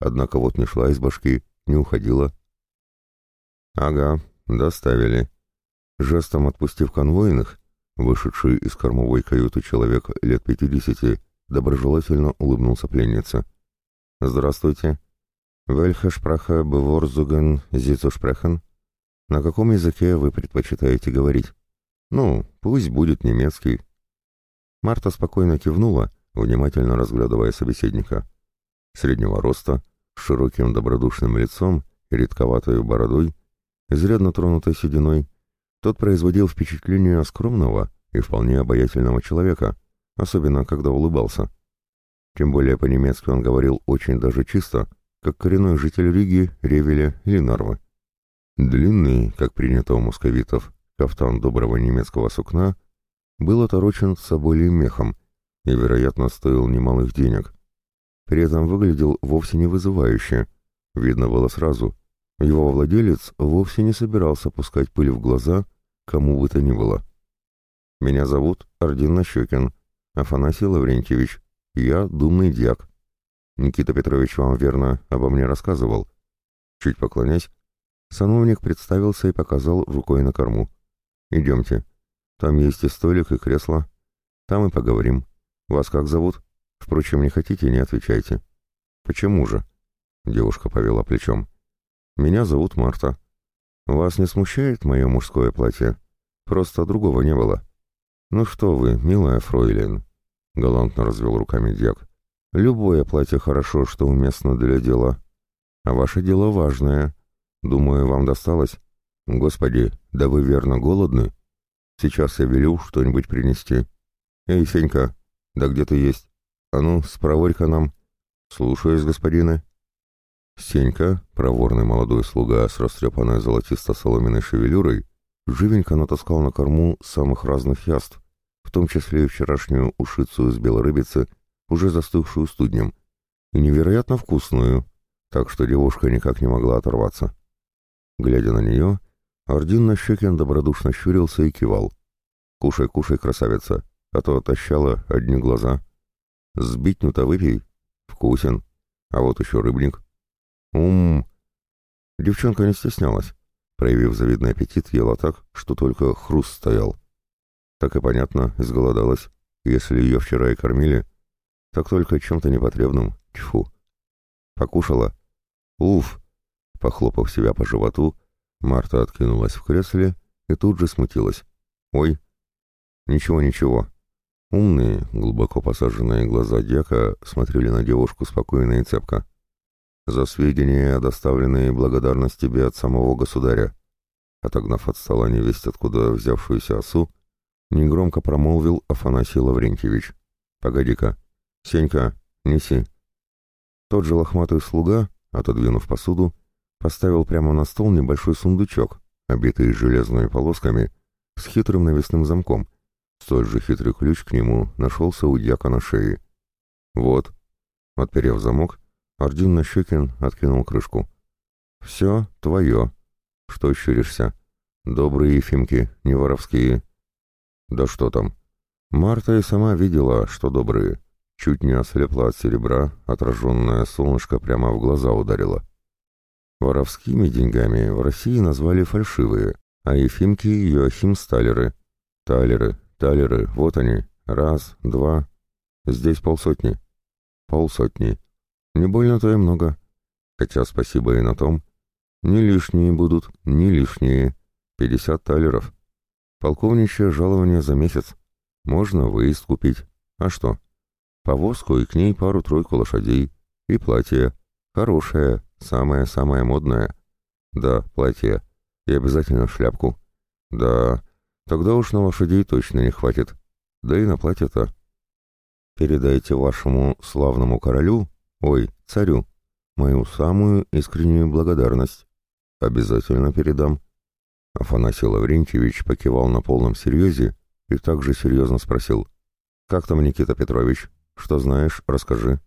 Однако вот не шла из башки, не уходила. Ага, доставили. Жестом отпустив конвойных, вышедший из кормовой каюты человек лет пятидесяти, доброжелательно улыбнулся пленнице. «Здравствуйте. Вельха шпраха беворзуген зицушпрехен. На каком языке вы предпочитаете говорить? Ну, пусть будет немецкий». Марта спокойно кивнула, внимательно разглядывая собеседника. Среднего роста, с широким добродушным лицом и редковатой бородой, изрядно тронутой сединой, тот производил впечатление скромного и вполне обаятельного человека, особенно когда улыбался. Тем более по-немецки он говорил очень даже чисто, как коренной житель Риги, Ревеля или Нарвы. Длинный, как принято у московитов, кафтан доброго немецкого сукна был оторочен соболей мехом и, вероятно, стоил немалых денег. При этом выглядел вовсе не вызывающе. Видно было сразу. Его владелец вовсе не собирался пускать пыль в глаза кому бы то ни было. «Меня зовут Ардин Нащекин, Афанасий Лаврентьевич. Я думный дьяк. Никита Петрович вам верно обо мне рассказывал». Чуть поклонясь, Сановник представился и показал рукой на корму. «Идемте. Там есть и столик, и кресло. Там и поговорим. Вас как зовут? Впрочем, не хотите, не отвечайте». «Почему же?» Девушка повела плечом. «Меня зовут Марта. Вас не смущает мое мужское платье? Просто другого не было». «Ну что вы, милая фройлен», — галантно развел руками дьяк. «Любое платье хорошо, что уместно для дела. А ваше дело важное, Думаю, вам досталось? Господи, да вы верно голодны? Сейчас я велю что-нибудь принести. Эй, Фенька, да где ты есть? А ну, спроворь-ка нам. Слушаюсь, господина. Сенька, проворный молодой слуга с растрепанной золотисто-соломенной шевелюрой, живенько натаскал на корму самых разных яств, в том числе и вчерашнюю ушицу из белой рыбицы, уже застывшую студнем, и невероятно вкусную, так что девушка никак не могла оторваться. Глядя на нее, Ордин Нащекин добродушно щурился и кивал. «Кушай, кушай, красавица, а то отощала одни глаза. Сбитню-то выпей. Вкусен. А вот еще рыбник. Ум!» Девчонка не стеснялась. Проявив завидный аппетит, ела так, что только хруст стоял. Так и понятно, изголодалась. Если ее вчера и кормили, так только чем-то непотребным. Тьфу. Покушала. Уф! Похлопав себя по животу, Марта откинулась в кресле и тут же смутилась. «Ой!» «Ничего, ничего». Умные, глубоко посаженные глаза дьяка смотрели на девушку спокойно и цепко. «За сведения, доставленные благодарность тебе от самого государя». Отогнав от стола невесть откуда взявшуюся осу, негромко промолвил Афанасий Лаврентьевич. «Погоди-ка. Сенька, неси». Тот же лохматый слуга, отодвинув посуду, поставил прямо на стол небольшой сундучок, обитый железными полосками, с хитрым навесным замком. Столь же хитрый ключ к нему нашелся у дьяка на шее. «Вот», — отперев замок, Ордин Нащекин откинул крышку. «Все твое. Что щуришься? Добрые Ефимки, не воровские». «Да что там?» Марта и сама видела, что добрые. Чуть не ослепла от серебра, отраженное солнышко прямо в глаза ударило. Воровскими деньгами в России назвали фальшивые, а Ефимки — Йоахим Сталеры. Талеры, талеры, вот они. Раз, два. Здесь полсотни. Полсотни. Не больно-то и много. Хотя спасибо и на том. Не лишние будут, не лишние. Пятьдесят талеров. Полковничье жалование за месяц. Можно выезд купить. А что? Повозку и к ней пару-тройку лошадей. И платье. Хорошее, Самое-самое модное. Да, платье. И обязательно шляпку. Да, тогда уж на лошадей точно не хватит. Да и на платье-то. Передайте вашему славному королю, ой, царю, мою самую искреннюю благодарность. Обязательно передам. Афанасий Лаврентьевич покивал на полном серьезе и также серьезно спросил. «Как там Никита Петрович? Что знаешь, расскажи».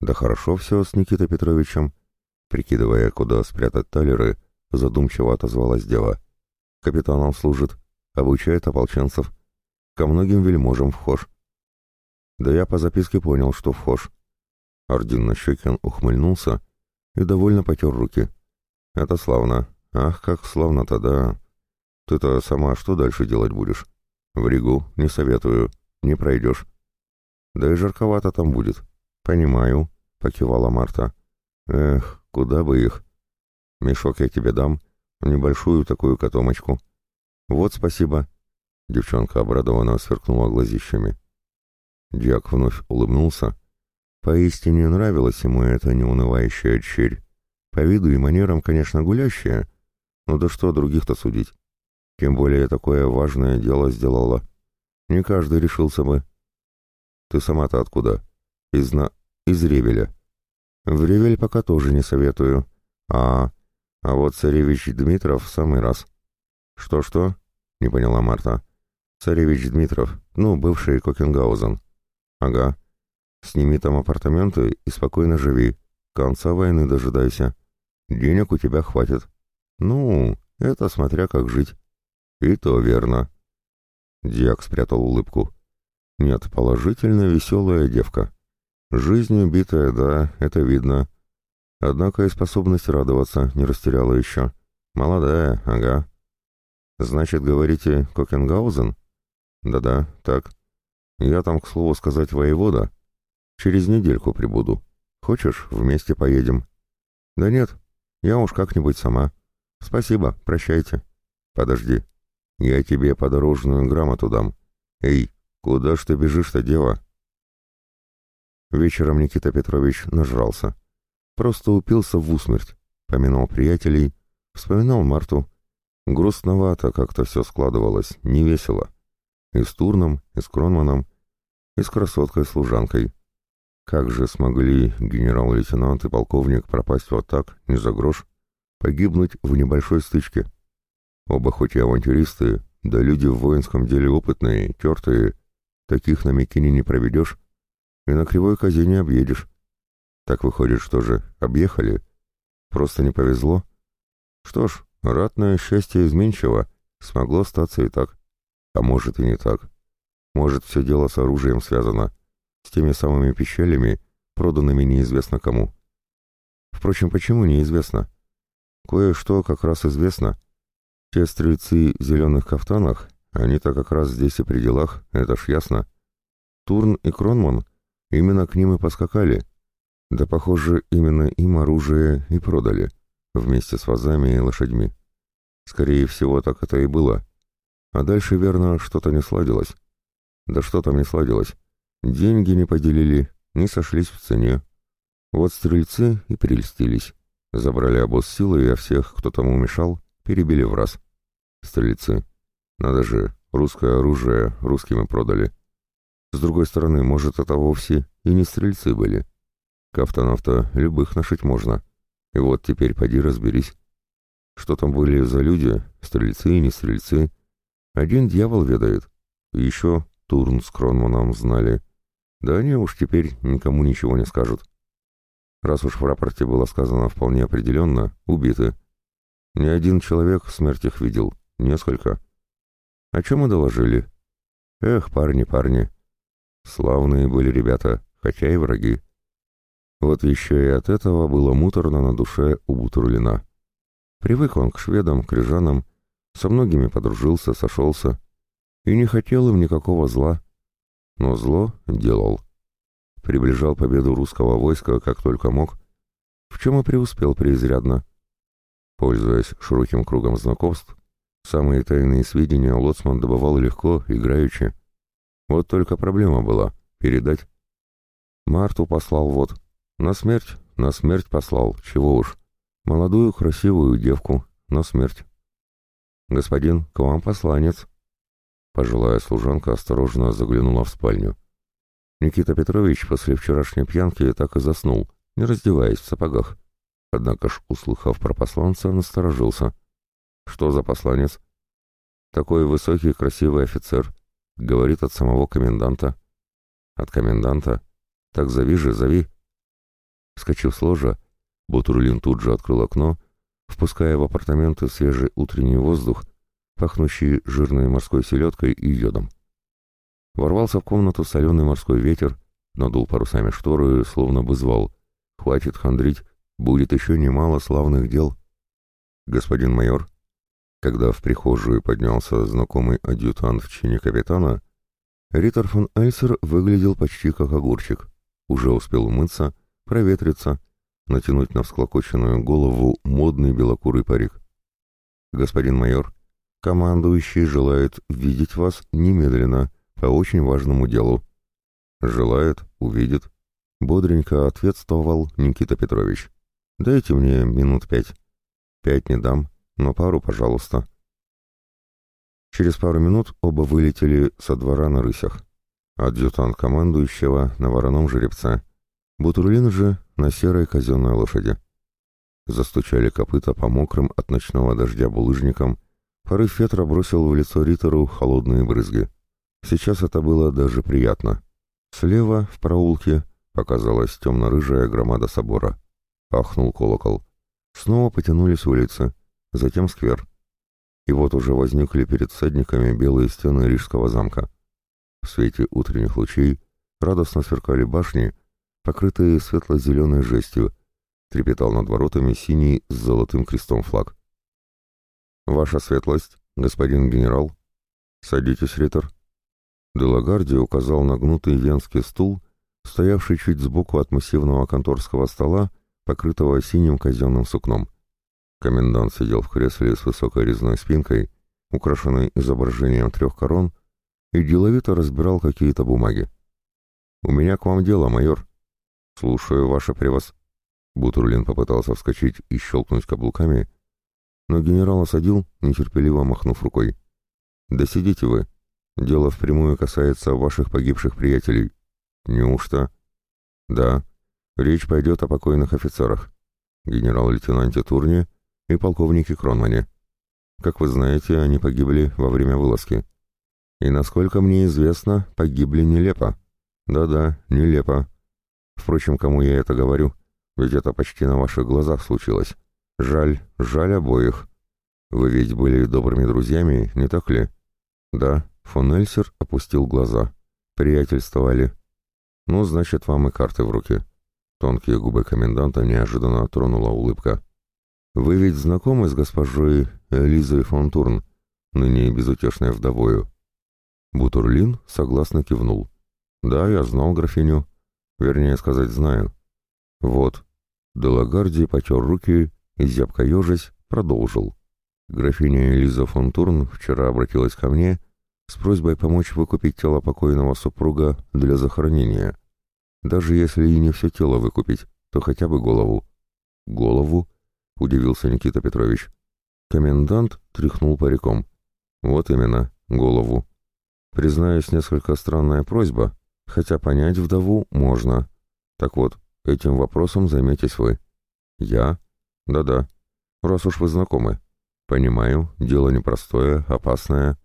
«Да хорошо все с Никитой Петровичем. Прикидывая, куда спрятать талеры, задумчиво отозвалась дева. Капитаном служит, обучает ополченцев. Ко многим вельможам вхож. Да я по записке понял, что вхож. Ордин Нащекин ухмыльнулся и довольно потер руки. Это славно. Ах, как славно-то, да. Ты-то сама что дальше делать будешь? В Ригу не советую, не пройдешь. Да и жарковато там будет. Понимаю, покивала Марта. Эх, куда бы их? Мешок я тебе дам, небольшую такую котомочку. Вот спасибо. Девчонка обрадованно сверкнула глазищами. Дьяк вновь улыбнулся. Поистине нравилась ему эта неунывающая черь. По виду и манерам, конечно, гулящая, но да что других-то судить. Тем более такое важное дело сделала. Не каждый решился бы. Ты сама-то откуда? Из на... из Ревеля. В Ревель пока тоже не советую. А... А вот царевич Дмитров в самый раз. Что-что? Не поняла Марта. Царевич Дмитров, ну, бывший Кокенгаузен. Ага. Сними там апартаменты и спокойно живи. Конца войны дожидайся. Денег у тебя хватит. Ну, это смотря как жить. И то верно. Диак спрятал улыбку. Нет, положительно веселая девка. Жизнью битая, да, это видно. Однако и способность радоваться не растеряла еще. Молодая, ага. Значит, говорите, Кокенгаузен? Да-да, так. Я там, к слову сказать, воевода. Через недельку прибуду. Хочешь, вместе поедем? Да нет, я уж как-нибудь сама. Спасибо, прощайте. Подожди. Я тебе подорожную грамоту дам. Эй, куда ж ты бежишь-то, дева? Вечером Никита Петрович нажрался. Просто упился в усмерть. Поминал приятелей, вспоминал Марту. Грустновато как-то все складывалось, невесело. И с Турном, и с Кронманом, и с красоткой-служанкой. Как же смогли генерал-лейтенант и полковник пропасть вот так, не за грош, погибнуть в небольшой стычке? Оба хоть и авантюристы, да люди в воинском деле опытные, тертые, таких на Микине не проведешь и на кривой козе не объедешь. Так выходит, что же, объехали? Просто не повезло? Что ж, ратное счастье изменчиво, смогло статься и так. А может и не так. Может, все дело с оружием связано, с теми самыми пищалями, проданными неизвестно кому. Впрочем, почему неизвестно? Кое-что как раз известно. Те стрельцы в зеленых кафтанах, они-то как раз здесь и при делах, это ж ясно. Турн и Кронман именно к ним и поскакали. Да, похоже, именно им оружие и продали, вместе с вазами и лошадьми. Скорее всего, так это и было. А дальше, верно, что-то не сладилось. Да что там не сладилось? Деньги не поделили, не сошлись в цене. Вот стрельцы и прельстились. Забрали обоз силы, а всех, кто тому мешал, перебили в раз. Стрельцы. Надо же, русское оружие русскими продали. С другой стороны, может, это вовсе и не стрельцы были. Кафтанов-то любых нашить можно. И вот теперь поди разберись. Что там были за люди, стрельцы и не стрельцы, один дьявол ведает. еще Турн с Кронманом знали. Да они уж теперь никому ничего не скажут. Раз уж в рапорте было сказано вполне определенно, убиты. Ни один человек смерть их видел, несколько. О чем мы доложили? Эх, парни, парни. Славные были ребята, хотя и враги. Вот еще и от этого было муторно на душе у Бутурлина. Привык он к шведам, к рижанам, со многими подружился, сошелся и не хотел им никакого зла. Но зло делал. Приближал победу русского войска как только мог, в чем и преуспел преизрядно. Пользуясь широким кругом знакомств, самые тайные сведения Лоцман добывал легко, играючи. Вот только проблема была — передать. Марту послал вот. На смерть, на смерть послал, чего уж. Молодую красивую девку, на смерть. «Господин, к вам посланец». Пожилая служанка осторожно заглянула в спальню. Никита Петрович после вчерашней пьянки так и заснул, не раздеваясь в сапогах. Однако ж, услыхав про посланца, насторожился. «Что за посланец?» «Такой высокий, красивый офицер. Говорит от самого коменданта». «От коменданта? Так зови же, зови». Вскочив с ложа, Бутурлин тут же открыл окно, впуская в апартаменты свежий утренний воздух, пахнущий жирной морской селедкой и йодом. Ворвался в комнату соленый морской ветер, надул парусами шторы, словно бы звал. «Хватит хандрить, будет еще немало славных дел». «Господин майор», когда в прихожую поднялся знакомый адъютант в чине капитана, Риттер фон Эльсер выглядел почти как огурчик. Уже успел умыться, проветриться, натянуть на всклокоченную голову модный белокурый парик. «Господин майор, командующий желает видеть вас немедленно по очень важному делу». «Желает, увидит», — бодренько ответствовал Никита Петрович. «Дайте мне минут пять». «Пять не дам, но пару, пожалуйста». Через пару минут оба вылетели со двора на рысях. Адъютант командующего на вороном жеребце, Бутурлин же на серой казенной лошади. Застучали копыта по мокрым от ночного дождя булыжникам, порыв ветра бросил в лицо Риттеру холодные брызги. Сейчас это было даже приятно. Слева, в проулке, показалась темно-рыжая громада собора. Ахнул колокол. Снова потянулись улицы, затем сквер. И вот уже возникли перед всадниками белые стены Рижского замка. В свете утренних лучей радостно сверкали башни, покрытые светло-зеленой жестью, трепетал над воротами синий с золотым крестом флаг. «Ваша светлость, господин генерал!» «Садитесь, Риттер!» Делагарди указал на гнутый венский стул, стоявший чуть сбоку от массивного конторского стола, покрытого синим казенным сукном. Комендант сидел в кресле с высокой резной спинкой, украшенной изображением трех корон, и деловито разбирал какие-то бумаги. «У меня к вам дело, майор», «Слушаю, ваше превос...» Бутурлин попытался вскочить и щелкнуть каблуками, но генерал осадил, нетерпеливо махнув рукой. «Да сидите вы. Дело впрямую касается ваших погибших приятелей». «Неужто?» «Да. Речь пойдет о покойных офицерах. Генерал-лейтенанте Турне и полковнике Кронмане. Как вы знаете, они погибли во время вылазки. И, насколько мне известно, погибли нелепо. Да-да, нелепо. Впрочем, кому я это говорю? Ведь это почти на ваших глазах случилось. Жаль, жаль обоих. Вы ведь были добрыми друзьями, не так ли? Да, фон Эльсер опустил глаза. Приятельствовали. Ну, значит, вам и карты в руки. Тонкие губы коменданта неожиданно тронула улыбка. Вы ведь знакомы с госпожой Элизой фон Турн, ныне безутешной вдовою? Бутурлин согласно кивнул. Да, я знал графиню. Вернее сказать, знаю. Вот. Делагарди потер руки и, зябко ежась, продолжил. Графиня Элиза фон Турн вчера обратилась ко мне с просьбой помочь выкупить тело покойного супруга для захоронения. Даже если и не все тело выкупить, то хотя бы голову. Голову? Удивился Никита Петрович. Комендант тряхнул париком. Вот именно, голову. Признаюсь, несколько странная просьба, Хотя понять вдову можно. Так вот, этим вопросом займетесь вы. Я? Да-да. Раз уж вы знакомы. Понимаю, дело непростое, опасное.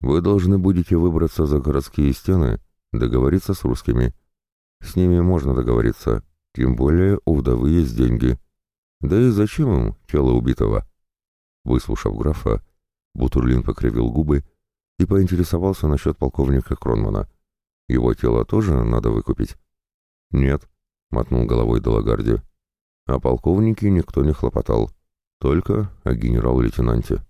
Вы должны будете выбраться за городские стены, договориться с русскими. С ними можно договориться, тем более у вдовы есть деньги. Да и зачем им тело убитого? Выслушав графа, Бутурлин покривил губы и поинтересовался насчет полковника Кронмана. Его тело тоже надо выкупить? Нет, мотнул головой Делагарди. О полковнике никто не хлопотал, только о генерал-лейтенанте.